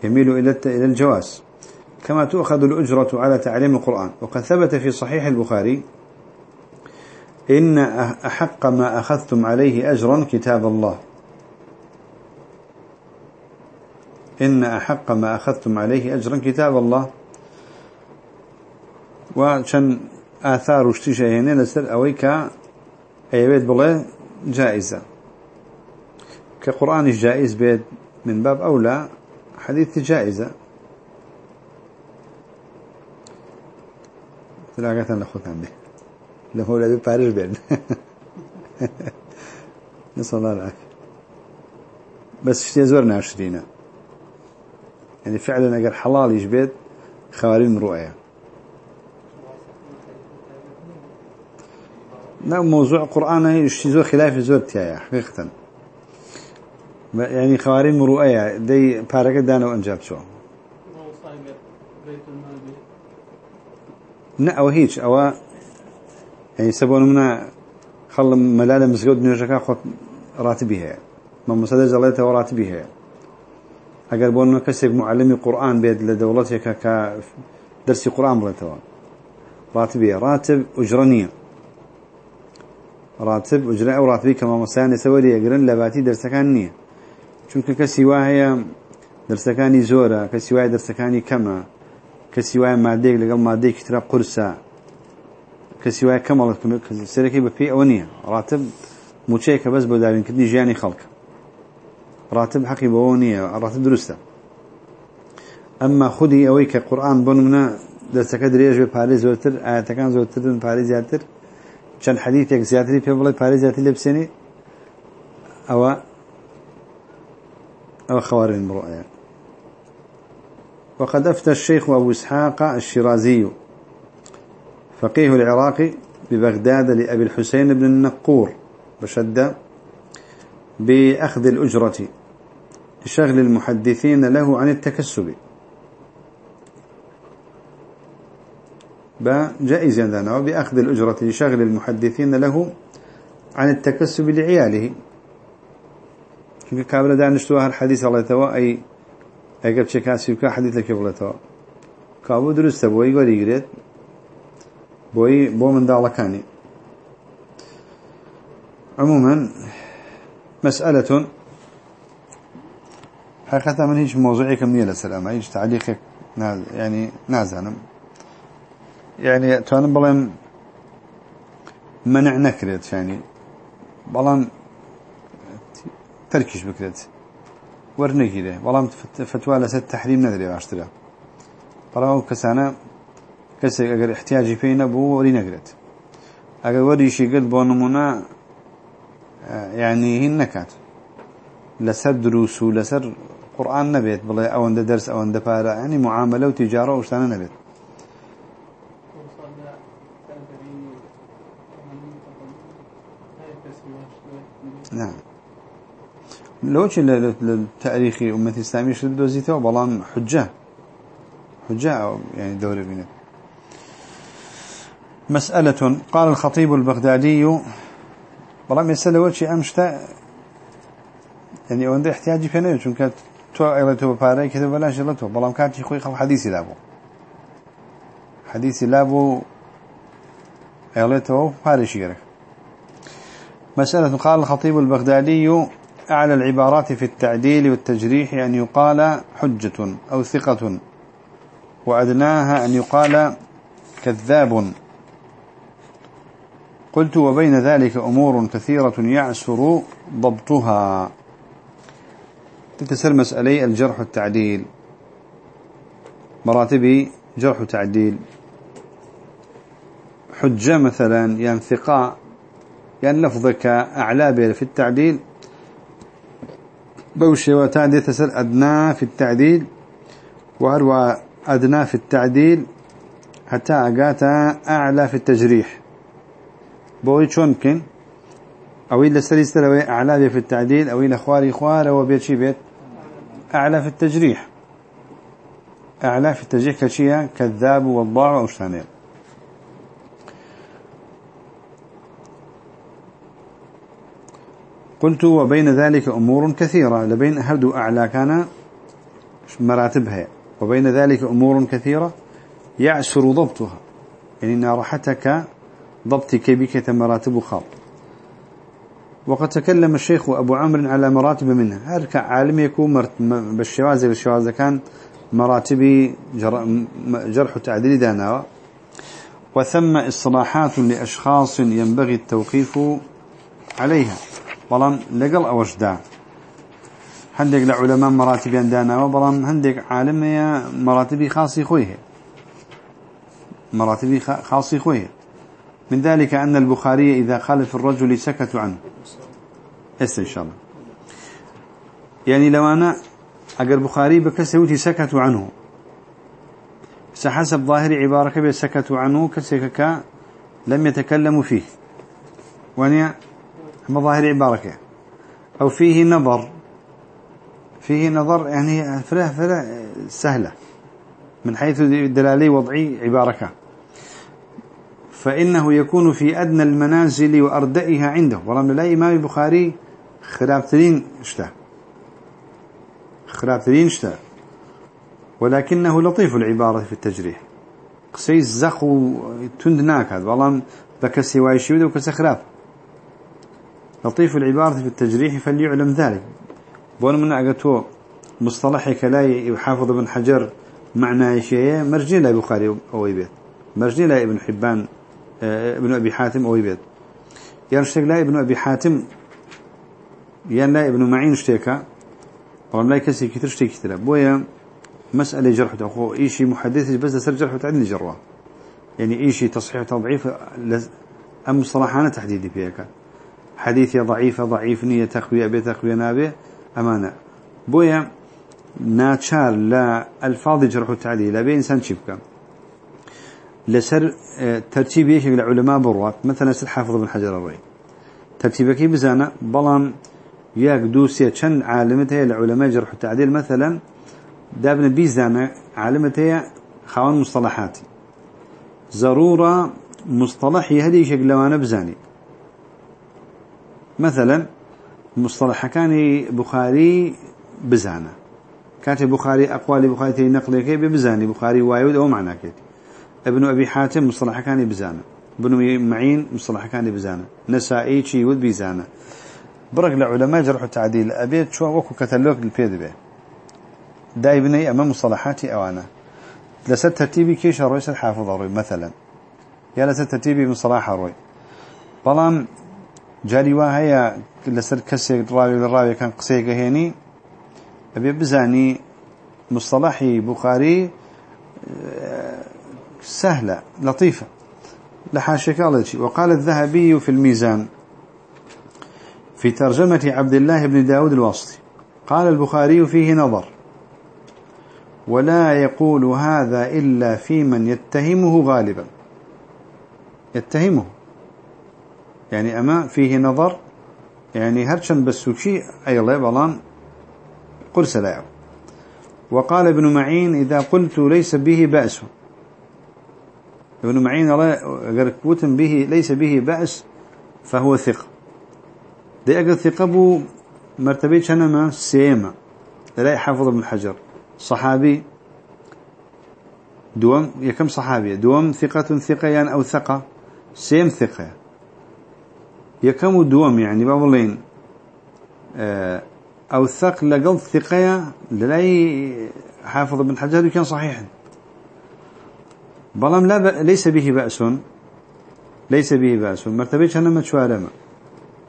يميل إلى إلى الجواز. كما تؤخذ الأجرة على تعليم القرآن. وقد ثبت في صحيح البخاري إن أحق ما أخذتم عليه أجرا كتاب الله. إن أحق ما أخذتم عليه أجرا كتاب الله. وشن آثار اشتشاهين لسر أويك أي بيت جائزة. كقرآن الجائز بيت من باب أولى حديث جائزة. تلاقيت أنا أخذ عندي. له لا باريس بين (laughs) نسأل الله العافية. بس اشتي زورنا عشرين يعني فعلا أجر حلال يجبد خوارين رؤية لا موضوع القرآن هي زور خلاف زورتي حقيقة ینی خەوارەی مڕوعەیە دەی پارەکە دانەوە ئەنج بچۆ نە ئەوە هیچ. ئەوە ئەیسە بۆ منە خەڵم مەلا لە مزگەوت نوێژەکە خۆت ڕاتبی هەیە. مەموسەدە جەڵێتەوە ڕاتبی هەیە. ئەگەر بۆ منە کەسێک معلمی قورآن بێت لە دەوڵەتێکە کە دەرسی قورآن بڵێتەوە. ڕاتبیە ڕاتب ئوجرە نییە. ڕاتب ئوجرە ئەو ڕاتبی کە مامۆسایان لەسەوەری ئەگرن لە باتی دەرسەکان نییە. چونکە کەسی وایە دەرسەکانی زۆرە کەسی وایە دەرسەکانی کەمە کەسی وایە مادەیەک لەگەڵ مادەیەکی ترە قورسە کەسی وایە کەمەڵت سەرەکەی بە پێی ئەوە نییە. ڕاتب موچەیەکە بەس بۆ داوینکردنی ژیانی خەڵکە. ڕاتب حەقی بەوە نییە ڕاتب دروستە. ئەمما خودی ئەوەی کە قورآن بۆ منە دەستەکە درێژ بێ پارێ زۆرتر ئاەتەکان زۆرترن پارێ زیاتر. چەند حەدیثێک زیاتری پێ بڵێ پارێ زیاتر لێ بسێنێ ئەوە أو خوارين برؤيا وقد أفتى الشيخ أبو إسحاق الشيرازي فقيه العراقي ببغداد لأبي الحسين بن النقور بشدة بأخذ الأجرة لشغل المحدثين له عن التكسب. جائز عندنا بأخذ الأجرة لشغل المحدثين له عن التكسب لعياله. چونکە کابرا دانیشتووە هەر حەدیث هەڵێتەوە ئەی ئەگەر چه کاسی بکە حەدیث لەکێ بڵێتەوە کابوو دروستە بۆی وەریگرێت بۆی بۆ منداڵەکانی عموما مسألة حقيقة من هيش موضوعي كمية لسلام هيش تعليقك يعني نازانا يعني توانم بلام منع نكرت يعني بلام تركش بكرت ورنجيره بلام فتوى لسد تحريم ندري واشترا بلام كسانا كسي اگر احتياجي فينا بو وري نقرت اگر وريشي قد بو نمونا يعني هي نكات. لسر دروس لسر قرآن نبيت بلا أو عند درس أو عند بارا يعني معاملة وتجارة وشتانا نبيت. نعم. لوش للتاريخ أمة الإسلامية شد دوزيته بلان حجة. حجة يعني دورة بينه. مسألة قال الخطيب البغدادي بلان مسألة وشي أمشتا يعني عنده احتياجي فينا چون كانت تو ايلتو باري كده بلا شلتو بلان كانت يخوي خل حديثي لابو. حديثي لابو ايلتو باريش يرك مسألة قال الخطيب البغدادي أعلى العبارات في التعديل والتجريح أن يقال حجة أو ثقة وأدناها أن يقال كذاب. قلت وبين ذلك أمور كثيرة يعسر ضبطها. تتسل مسألة الجرح والتعديل. مراتب جرح وتعديل. حجة مثلا يعني يعني لفظك أعلى في التعديل بوشي وتعدي تسل أدنى في التعديل وأروى أدنى في التعديل حتى أقات أعلى في التجريح. بوي شون كن؟ أو إلا سلسلة أعلى في التعديل أو إلا خواري خوار وبيت شي بيت؟ أعلى في التجريح. أعلى في التجريح كشيء كذاب والضاع وأشتانين قلت وبين ذلك أمور كثيرة لبين هردو أعلى كان مراتبها وبين ذلك أمور كثيرة يعسر ضبطها يعني إن راحتك ضبطك بك مراتب خاط وقد تكلم الشيخ أبو عمرو على مراتب منها هل عالم يكون بالشواذ بالشواذ كان مراتب جرح تعديل داناوة وثم إصلاحات لأشخاص ينبغي التوقيف عليها. بلان لقل أوجدا هندق لعلماء مراتب دانا وبلان هندق عالم يا مراتب خاصي خويه. مراتب خاصي خويه. من ذلك أن البخاري إذا خالف الرجل سكتوا عنه. إن شاء الله. يعني لو أنا أقر بخاري بكسوتي سكتوا عنه. سحسب ظاهر عبارة بسكتوا عنه كسكك لم يتكلموا فيه. وأنا مظاهر عبارة أو فيه نظر. فيه نظر يعني فلا فلا سهلة. من حيث الدلالي وضعي عبارك. فإنه يكون في أدنى المنازل وأردئها عنده. ورغم لا إمام البخاري خرابترين اشتا خرابترين اشتا ولكنه لطيف العبارة في التجريح. قسيس زخو تندناك هذا. والله بكسي وايشي وكسي خراب لطيف العبارة في التجريح فليعلم ذلك. بون من أقتو مصطلحك لا يحافظ ابن حجر معنى شيء مرجي لا بخاري أو يبيت مرجي لا ابن حبان آه، ابن أبي حاتم أو يبيت يعني لا ابن أبي حاتم يعني لا ابن معين اشتكى طبعا لا كسي كتير اشتكي كتير بويا مسألة جرح أخو إيشي محدث بس سر جرح تعدل جروه يعني إيشي تصحيح تضعيف أم مصطلحانة تحديدي فيها كان حديثي ضعيفة ضعيف نية تقوية بتقوية نابه. أمانة. بويا ناتشار لا ألفاظ جرح التعديل لا إنسان شبكة لسر آه، ترتيب يشك لعلماء بروات. مثلا سر حافظ بن حجر الري ترتيبك بزانا بلان ياك دوسيا چند عالمتها لعلماء جرح التعديل مثلا دابنا بيزانا عالمتها خوان مصطلحاتي. ضرورة مصطلحي هذه شكل لوانا بزاني. مثلا مصطلح كان بخاري بزانة. كاتب بخاري أقوال بخاري تي نقل كي بزاني بخاري وايد أو معنى كي. ابن أبي حاتم مصطلح كان بزانة. بن معين مصطلح كان بزانه. نسائي شي ود بيزانه برق العلماء جرح التعديل أبيت شو وكو كتلوك البيد به دايبني أمام مصطلحاتي أوانا. لست ترتيبي كيش الرئيس الحافظ الروي مثلا. يا لست ترتيبي مصطلح الروي. بلان جاري وهي لسر كسي راوي للراوي كان قصيقة هيني. أبي بزاني مصطلحي بخاري آه، سهلة لطيفة. لحاشك الله وقال الذهبي في الميزان في ترجمة عبد الله بن داود الواسطي قال البخاري فيه نظر ولا يقول هذا إلا في من يتهمه غالبا. يتهمه. يعني أما فيه نظر يعني هرشن بسوشي أي الله بلان قل سلاعه وقال ابن معين إذا قلت ليس به بأس. ابن معين الله به ليس به بأس فهو ثقة. دي أقل ثقة بو مرتبة شنما سيما. لا حافظ ابن حجر. صحابي. دوم يكم صحابي؟ دوم ثقة ثقة يعني أو ثقة؟ سيم ثقة يكم دوم يعني بابلين آه، أو ثق لقل ثقة للأي حافظ ابن حجر يكون صحيحا. بلام لا. ليس به بأس ليس به بأس. مرتبة شنما شوارما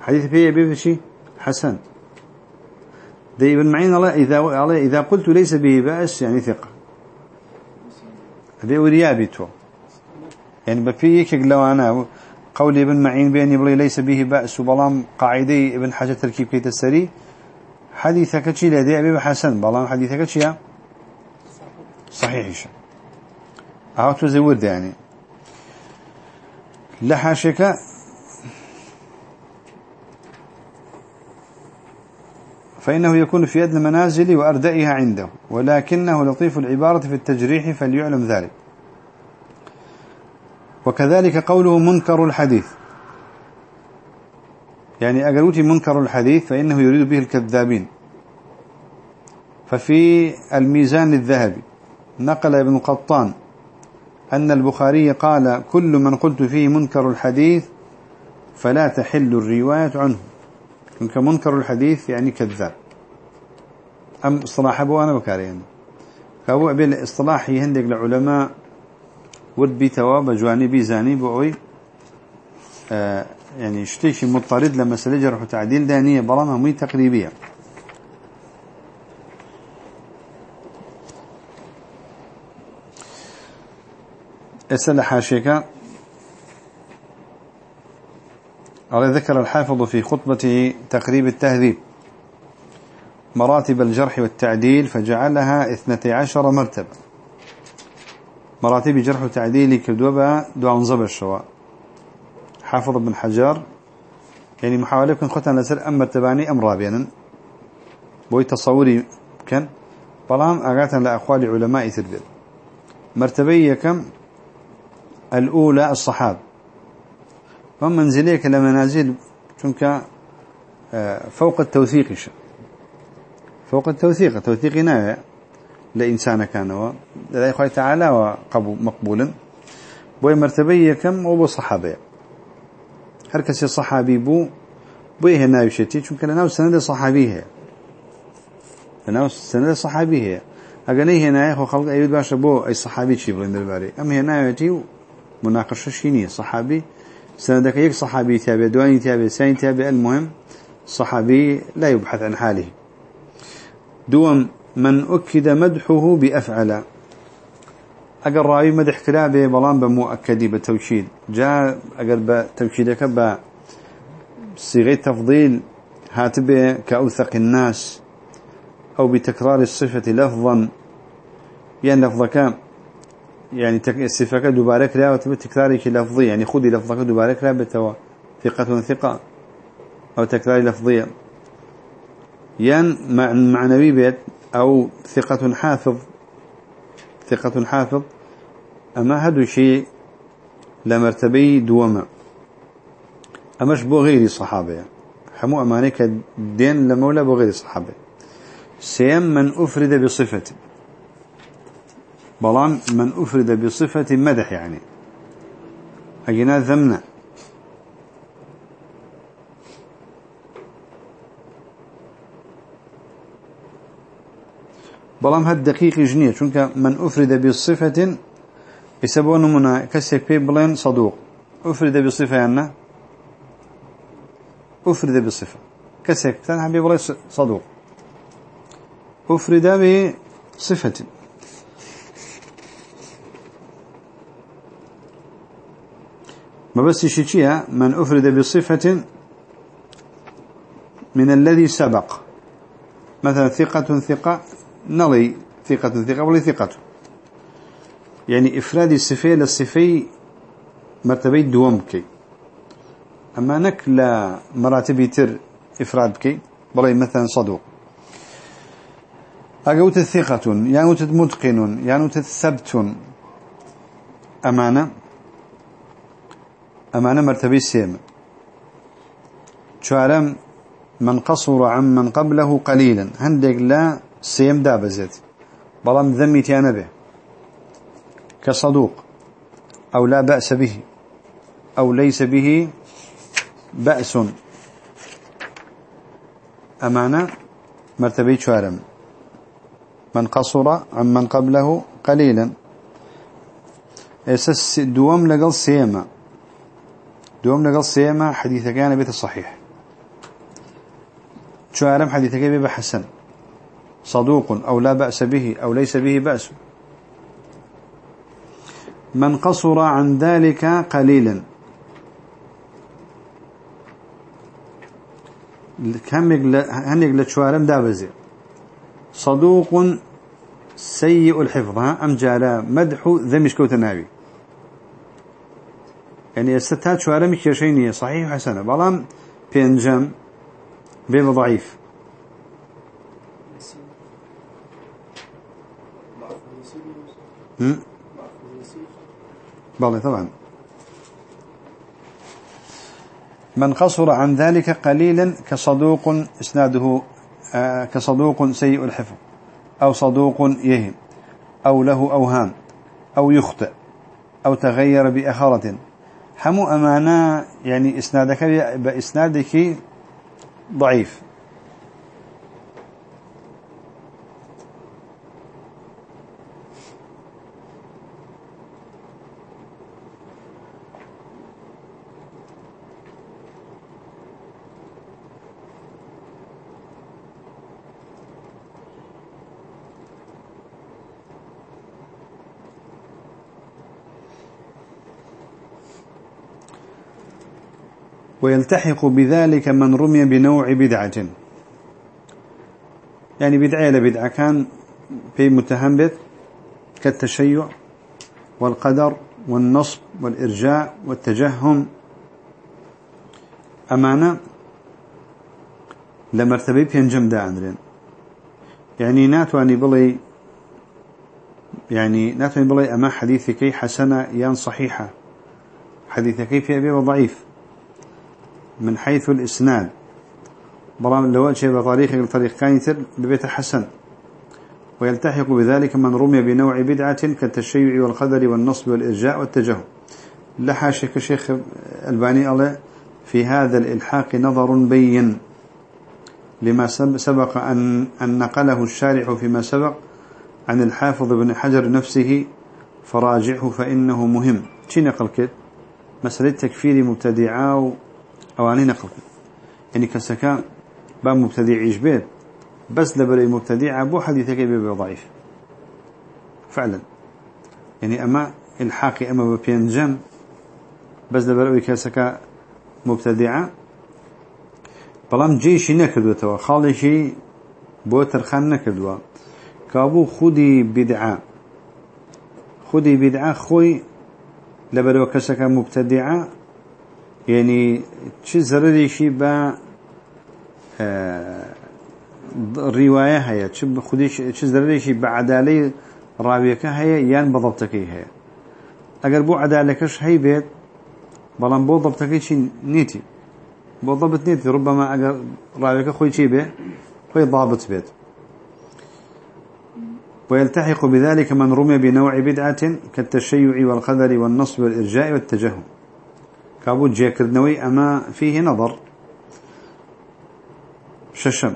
حديث فيه أبي شيء حسن. دي ابن معين الله إذا الله إذا قلت ليس به بأس يعني ثقة. هذا وريابي تو يعني بفي يكيك لو أنا قولي ابن معين بيني بلي ليس به بأس وبلام قاعدي ابن حاجة تركيب كيت السري. حديثك شيء لدي أبي حسن بلام حديثك شيء صحيح أهو تزود يعني. لحاشك فإنه يكون في أدنى المنازل وأردئها عنده ولكنه لطيف العبارة في التجريح فليعلم ذلك. وكذلك قوله منكر الحديث. يعني أقلوتي منكر الحديث فإنه يريد به الكذابين. ففي الميزان الذهبي نقل ابن قطان أن البخاري قال كل من قلت فيه منكر الحديث فلا تحل الرواية عنه. منكر الحديث يعني كذاب. أم اصطلاح أبو أنا بكارين كابو أبي اصطلاحي هندك لعلماء ود بيتوا بجواني بيزاني بوي آه يعني شتيشي مضطرد لمسألة جرح وتعديل دانية بلانها مي تقريبية اسأل حاشيك على ذكر الحافظ في خطبة تقريب التهذيب مراتب الجرح والتعديل فجعلها اثنتي عشر مرتبة. مراتب جرح وتعديل كدوبة دوان زبر الشواء حافظ ابن حجر يعني محاولة يكون ختنا لسر أم مرتباني أم رابينا بوي تصوري كان بلام أغاتا لأخوال علماء تربية مرتبية كم؟ الأولى الصحاب. هم منزليك لمنازل تنك آه، فوق التوثيق فوق التوثيق التوثيق ناوي. لإنسان كان هو لا إخوة تعالى مقبولا. بوي مرتبية كم وبو صحابي. هر كسي صحابي بو بوي هنا يشتي چونك لناو سند صحابي هي. لناو سند صحابي هي. أغني هنا يخو خلق أيود باشا بو أي صحابي شي بلين درباري أم هنا يتي مناقشة شيني صحابي سندك يك صحابي تابع دواني تابع سين تابع المهم صحابي لا يبحث عن حاله. دوم من أكد مدحه بأفعل. أقر رأي مدح كلابه بلان بمؤكدي بتوشيد. جاء أقر بتوشيدك بصيغة تفضيل هاتبه كأوثق الناس أو بتكرار الصفة لفظا. يعني لفظك يعني الصفة دوبارك لا وتكرارك لفظي. يعني خذي لفظك دوبارك لا بتوا ثقة ثقة أو تكرار لفظية. ين معنوي بيت أو ثقة حافظ. ثقة حافظ. أما هدو شيء لمرتبي دوما. أمش بو غير صحابة حمو أمانيك دين لمولى بو غير صحابة سيم من أفرد بصفة. بلان من أفرد بصفة مدح يعني. أجنا ذمنا. بلام هاد دقيق جنية چونك من أفرد بصفة يسبون منا كسيك بي بلين صدوق. أفرد بصفة يعني؟ أفرد بصفة. كسيك تنحى بي بلين صدوق. أفرد بصفة. ما بس شيء من أفرد بصفة من الذي سبق. مثلا ثقة ثقة. نلي ثقة ثقة ولا ثقة؟ يعني إفراد الصفة للصفة مرتبة دوام بكي أما نك لا مراتب تر إفراد بكي بلاي مثلا صدوق. أقوت ثقة يعني متقن يعني ثبت. أمانة أمانة مرتبة سيم. شعرم من قصر عن من قبله قليلا. هندق لا سيم دابزت بلام ذمي تيانا به كصدوق. أو لا بأس به. أو ليس به بأس. أمانة؟ مرتبة شوارم. من قصر عن من قبله قليلا. إساس دوام لقل سيما دوام لقل سيما حديث كان بيت الصحيح شوارم حديث كان بحسن صدوق أو لا بأس به أو ليس به بأس. من قصر عن ذلك قليلا. هنيك لتشوارم دابزي. صدوق سيء الحفظ ها؟ أم جالا مدح ذمش كوتناوي يعني الستات شوارم كيشينية صحيح حسنة بلام بينجم بيبا ضعيف. بلى طبعا. من قصر عن ذلك قليلا كصدوق إسناده آه كصدوق سيء الحفظ أو صدوق يهم أو له أوهام أو يخطئ أو تغير بأخرة. حمو أمانا يعني إسنادك بإسنادك ضعيف. ويلتحق بذلك من رمي بنوع بدعة. يعني بدعة لبدعة كان في متهم كالتشيع والقدر والنصب والإرجاء والتجهم. أمانة لمرتبة ينجم دا عندنا. يعني ناتواني بلي يعني ناتواني بلي أما حديثك حسنة يان صحيحة. حديثك في أبي ضعيف من حيث الإسناد. برام لو شيء بطريق طريق كانتر ببيت حسن. ويلتحق بذلك من رمي بنوع بدعة كالتشيع والقدر والنصب والإرجاء والتجهم. لحاشك الشيخ الباني الله في هذا الإلحاق نظر بين لما سبق أن, أن نقله الشارع فيما سبق عن الحافظ بن حجر نفسه فراجعه فإنه مهم. شي نقل كده؟ مسألة تكفير مبتدعاء أواني نقل يعني كسكا با مبتدع بيت بس لبري مبتدع أبو حديثك بيبي ضعيف فعلا. يعني أما الحاقي أما ببينجم بس لبري كسكا مبتدعة بلام جيشي نكدو توا خالشي بو ترخان نكدوا كابو خودي بدعة خودي بدعة خوي لبرو كسكا مبتدعة يعني چه ضررشي با الرواية هي چه خودش چه ضررشي بعدالي راويك هي يان بضبطك هي اگر بو عدالكش هي بيت بلان بو ضبطك شي نيتي بو ضبط نيتي ربما اگر راويك خوي شي بي خوي ضابط بيت ويلتحق بذلك من رمي بنوع بدعة كالتشيع والقدر والنصب والإرجاء والتجهم كابو جيكردنوي أما فيه نظر ششم.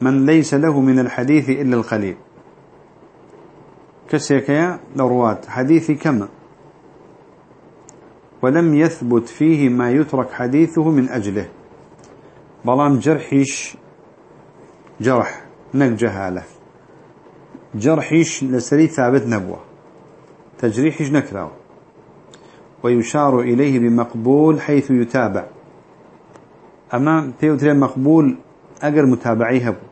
من ليس له من الحديث إلا القليل. كسيكيا لروات حديثي كما ولم يثبت فيه ما يترك حديثه من أجله. بلام جرحيش جرح نك جهالة جرحيش لسري ثابت نبوة تجريحيش نكراو ويشار إليه بمقبول حيث يتابع. أما بيوتري مقبول أجر متابعي هبو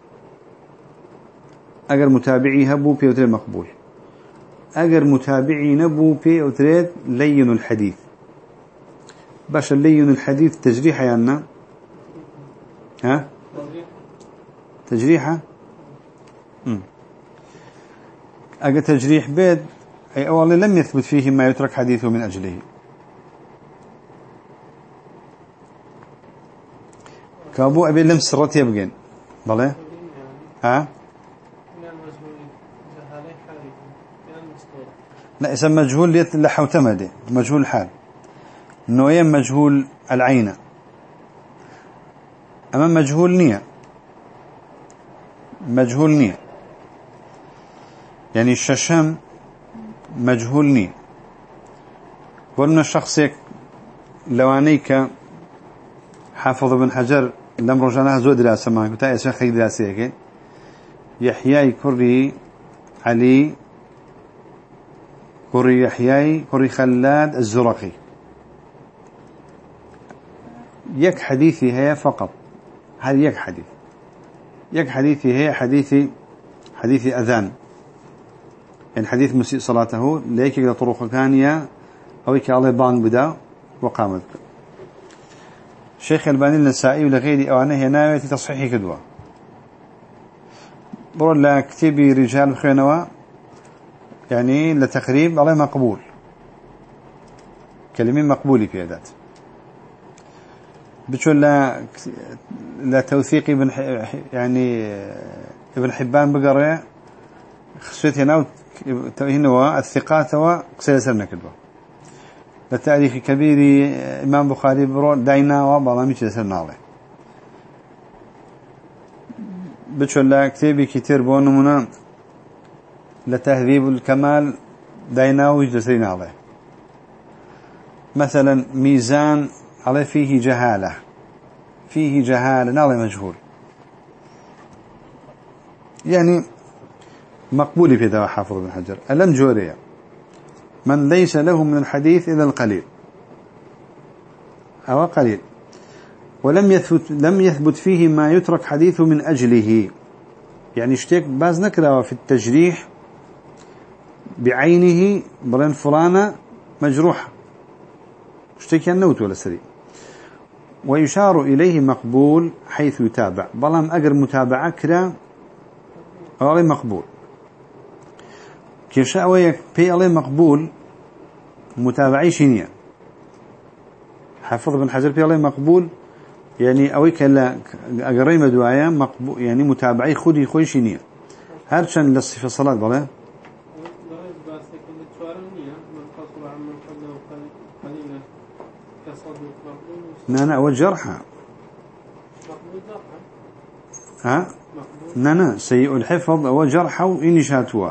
أجر متابعي هبو بيوتري مقبول. أجر متابعي نبو بيوتري لين الحديث. باش لين الحديث تجريح يعني ها؟ تجريحة؟ أجر تجريح بيت أي أولا لم يثبت فيه ما يترك حديثه من أجله. كابو أبي لم سرت يبقين. بله ها؟ لا اسم مجهول ليت لحوتمدي مجهول الحال نوعين مجهول العين أما مجهول نية. مجهول نية. يعني الششم مجهول نية. قلنا شخصك لوانيك حافظ بن حجر لم رجعنا زود دراسة ما قلت أي شيخ دراسة يحيى كري علي كري يحيى كري خلاد الزرقي. يك حديثي هي فقط. هذا يك حديث. يك حديثي هي حديثي حديث أذان. يعني حديث مسيء صلاته ليك طرق كانية أو يك الله بان بدا وقامت شيخ الباني النسائي ولغيري أو أنا هنا تصحيح كدوة. برو لا كتبي رجال خينوا يعني لتقريب الله مقبول. كلمة مقبولة في ذات بتقول لا لا توثيق ابن يعني ابن حبان بقرة خصوصية هنا هنا الثقات وقصير سرنا كدوة. لتاريخ كبير إمام بخاري برو داينا وبالا ميش سرنا عليه بتقول لا كتابي كتير بونمنا لتهذيب الكمال داينا ويجلسين عليه مثلا ميزان على فيه جهالة. فيه جهالة نالي مجهول. يعني مقبول في ذا حافظ بن حجر. ألم جوريا من ليس له من الحديث إلا القليل. أو قليل. ولم يثبت لم يثبت فيه ما يترك حديثه من أجله. يعني اشتيك باز نكره في التجريح بعينه برين فلانة مجروحة. اشتيك النوت ولا سري ويشار إليه مقبول حيث يتابع. بلام أقر متابعة كرا أولي مقبول. كيشاء ويك بي مقبول متابعي شنيا حافظ بن حجر بي أولي مقبول. يعني أويك لا أقري مدوايا مقبول يعني متابعي خودي خوي شنيا هرشان للصفة صلاة بلا لا لا هو جرحة ها؟ لا سيء الحفظ هو جرحة وإني شاتوا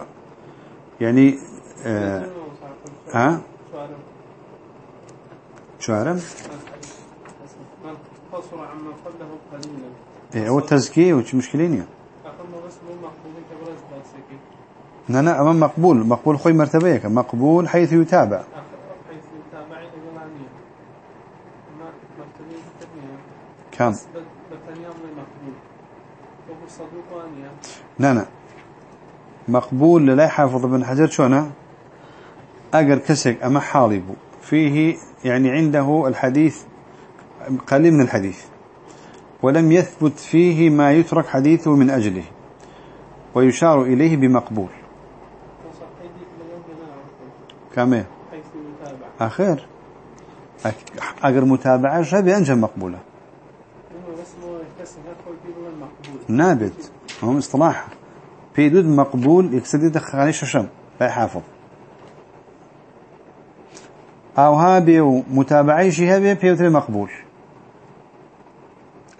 يعني آه ها؟ شعرم إيه هو التزكية وش مشكلين يا لا لا أمام مقبول. مقبول خوي مرتبيك مقبول حيث يتابع. كم؟ لا لا. مقبول لا يحافظ ابن حجر شونا أجر كسك أما حالب فيه يعني عنده الحديث قليل من الحديث ولم يثبت فيه ما يترك حديثه من أجله ويشار إليه بمقبول. كما؟ أخير أجر متابعة شبه أنجم مقبولة. نابت. هم اصطلاح بيدود مقبول يكسد يدخل عليه ششم لا يحافظ. أو هابي ومتابعيش هابي بيوتر مقبول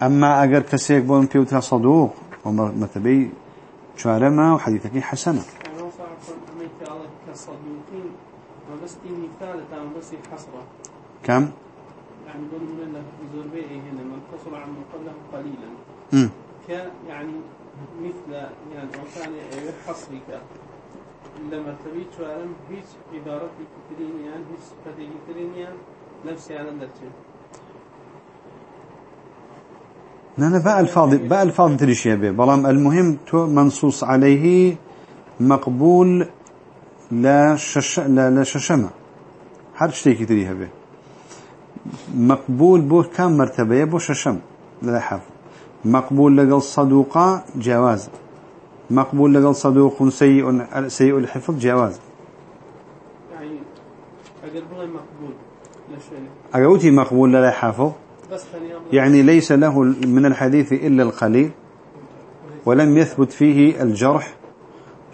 أما أجر كسيك بون بيوتر صدوق ومتبي شارما وحديثك حسنة كم؟ يعني هنا من عن قليلا. ك يعني مثل يعني كان حصرك تبيت شوارم هيش عبارة كترينيان هيش فتي كترينيان نفسي على النتيجة. نانا بقى الفاظ بقى الفاظ تريش يا بلام المهم تو منصوص عليه مقبول لا شش لا لا ششمة. هر شيء كتريها به مقبول بو كم مرتبة؟ بو ششم. لا حافظ. مقبول لقل صدوقة جواز. مقبول لقل صدوق سيء سيء الحفظ. جواز. يعني أقل مقبول أقوتي مقبول لا حافظ. يعني ليس له من الحديث إلا القليل. ولم يثبت فيه الجرح.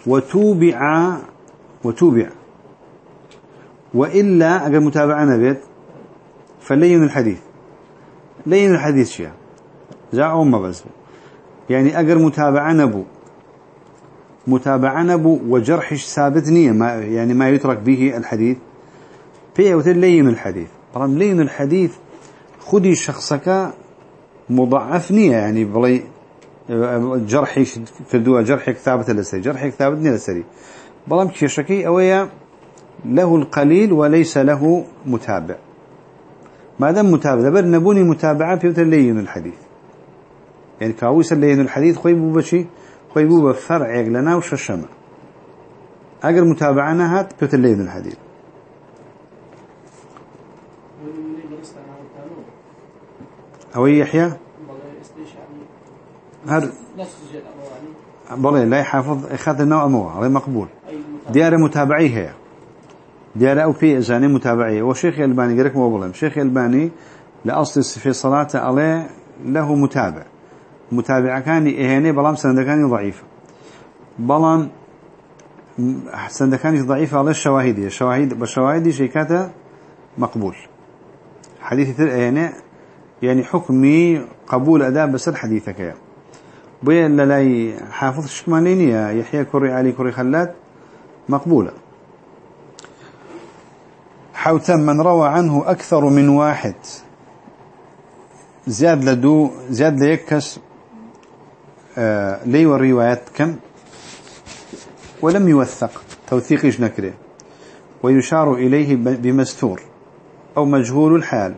وتوبع وتوبع. وإلا أجل متابعنا بيت فلين الحديث. لين الحديث شيء جاء أمه بس. يعني أجر متابعة نبو. متابعة نبو وجرحش ثابت نية ما يعني ما يترك به الحديث. أوتر لين الحديث. طبعا لين الحديث خدي شخصك مضاعف نية يعني بلي جرحي كردوا جرحك ثابت لسري جرحك ثابت نية لسري بلام كيشكي أويا له القليل وليس له متابع. ما دام متابع؟ بل نبوني متابعة في لين الحديث. يعني كاويس لين الحديث خوي بو بشي؟ خوي بو بفرع لنا وش الشمع أقل متابعنا هات في لين الحديث أو يحيى؟ هر بلى لا يحافظ اخذ النوع مو غير مقبول. ديار متابعي هي. ديار أو في إزاني متابعية وشيخ الباني قريك مو بلهم شيخ الباني لأصل في صلاة عليه له متابع. متابع كان إهاني بلام سندكاني ضعيفة بلام سندكاني ضعيفة على الشواهد. الشواهد بالشواهد شيكاته مقبول. حديث إهاني يعني حكمي قبول أداء بسر حديثك. يا بيا لا حافظ شكمانين يا يحيى كوري علي كوري خلات مقبولة. حوتم من روى عنه أكثر من واحد. زياد لدو زياد ليكس لي والروايات كم؟ ولم يوثق. توثيق نكره ويشار إليه بمستور أو مجهول الحال.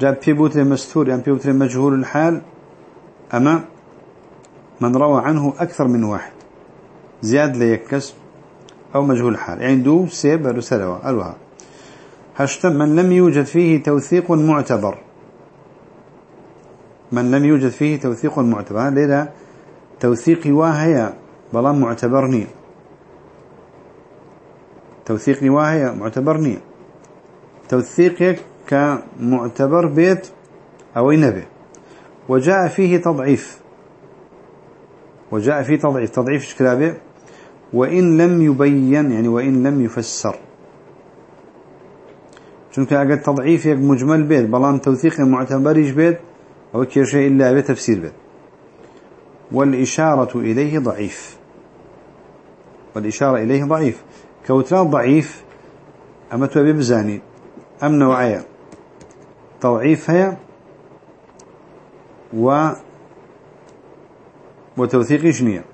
جاب في بوتر مستور يعني في بوتر مجهول الحال أما من روى عنه أكثر من واحد. زياد ليكس أو مجهول الحال. يعني دو سيب رسالة ألوها. هشتم من لم يوجد فيه توثيق معتبر. من لم يوجد فيه توثيق معتبر لذا توثيق واهية بلا معتبرني توثيق واهية معتبرني توثيقك كمعتبر بيت أو نبي. وجاء فيه تضعيف. وجاء فيه تضعيف. تضعيف شكلابه وإن لم يبين يعني وإن لم يفسر. چونك اگر تضعيف يك مجمل بيت بلان توثيق معتبريش بيت؟ أو كيشي إلا بتفسير بيت والإشارة إليه ضعيف. والإشارة إليه ضعيف. كوتران ضعيف أما توبي بزاني. أم نوعية تضعيف هي و وتوثيق شنية.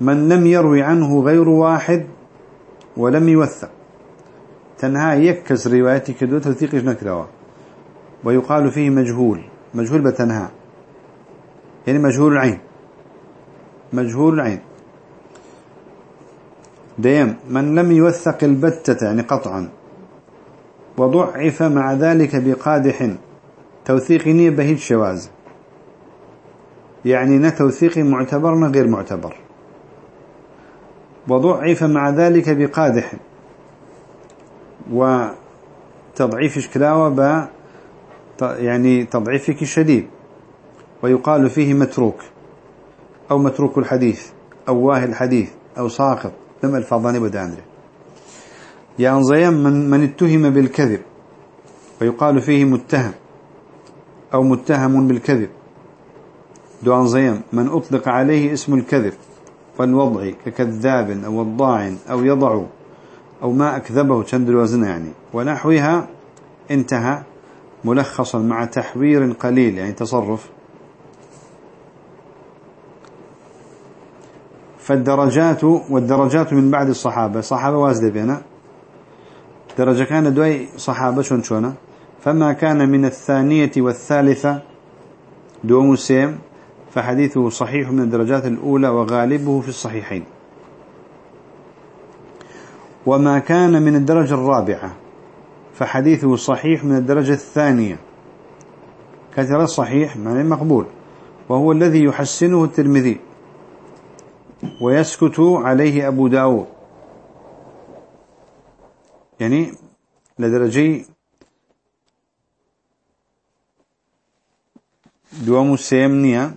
من لم يروي عنه غير واحد ولم يوثق. تنها يكس روايتي كدو توثيقش نكروا ويقال فيه مجهول. مجهول بتنها يعني مجهول العين. مجهول العين. ديم. من لم يوثق البتة يعني قطعا. وضعف مع ذلك بقادح. توثيق نية بهيج شواز. يعني نتوثيق معتبرنا غير معتبر. وضعف مع ذلك بقادح. وتضعيف إشكلاوة ب يعني تضعيفك شديد ويقال فيه متروك أو متروك الحديث أو واهي الحديث أو ساقط لم الفاظان بدانره يانزيا من, من اتهم بالكذب ويقال فيه متهم أو متهم بالكذب. دوان زيام من أطلق عليه اسم الكذب والوضع ككذاب أو وضاع أو يضع أو ما أكذبه تشند الوزن يعني. ونحوها انتهى. ملخصا مع تحوير قليل يعني تصرف. فالدرجات والدرجات من بعد الصحابة. صحابة وازدة بينا. درجة كان دوي صحابة شون شونا. فما كان من الثانية والثالثة دوم سيم فحديثه صحيح من الدرجات الأولى وغالبه في الصحيحين. وما كان من الدرجة الرابعة. فحديثه صحيح من الدرجة الثانية. كثر صحيح معنى مقبول. وهو الذي يحسنه الترمذي. ويسكت عليه أبو داود. يعني لدرجي دوام سيمنيا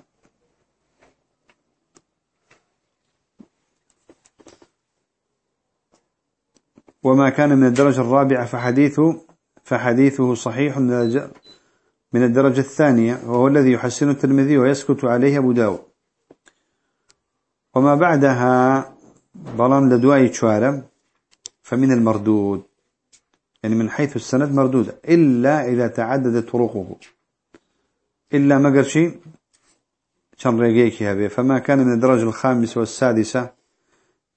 وما كان من الدرجة الرابعة فحديثه فحديثه صحيح من الدرجة الثانية وهو الذي يحسن الترمذي ويسكت عليه أبو داود. وما بعدها بلان لدواي شوارم فمن المردود. يعني من حيث السند مردودة إلا إذا تعددت طرقه. إلا ما شيء كان ريقيك فما كان من الدرجة الخامسة والسادسة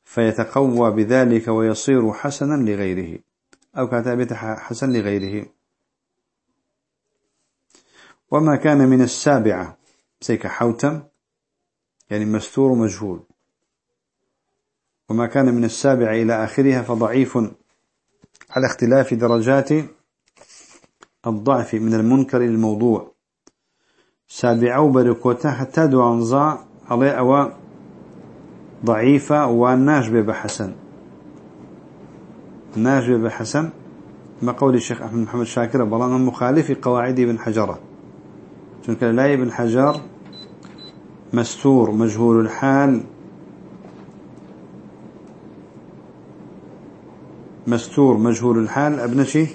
فيتقوى بذلك ويصير حسنا لغيره. أو كتابة حسن لغيره. وما كان من السابعة سيك حوتم يعني مستور مجهول. وما كان من السابعة إلى آخرها فضعيف على اختلاف درجات الضعف من المنكر الموضوع سابعة وبركوتا حتى دوانزا عليه أو ضعيفة وناشبة بحسن. ناشبة بحسن ما قول الشيخ أحمد محمد شاكر بلان مخالف قواعد ابن حجرة چونك لا ابن حجر مستور مجهول الحال. مستور مجهول الحال. ابن شي؟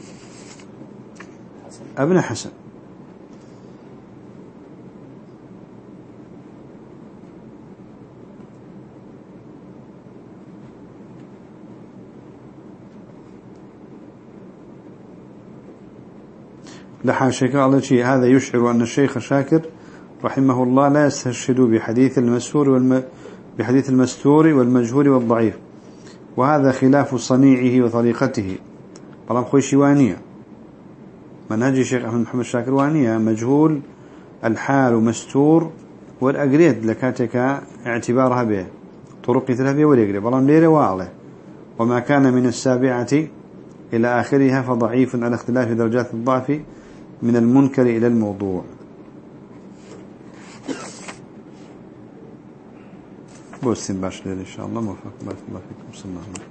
ابن حسن. لحاشك الله شيء. هذا يشعر أن الشيخ شاكر رحمه الله لا يستشهد بحديث المسهور والم... بحديث المستور والمجهول والضعيف. وهذا خلاف صنيعه وطريقته. بلام خوي شوانية منهج الشيخ أحمد محمد شاكر وانية. مجهول الحال ومستور والأقريد لكاتك اعتبارها به. طرق به والأقريد بلام ليرة واعلة. وما كان من السابعة إلى آخرها فضعيف على اختلاف درجات الضعف من المنكر إلى الموضوع. بوسين باش إن شاء الله. موفق. بارك الله فيكم. صلى الله عليه وسلم.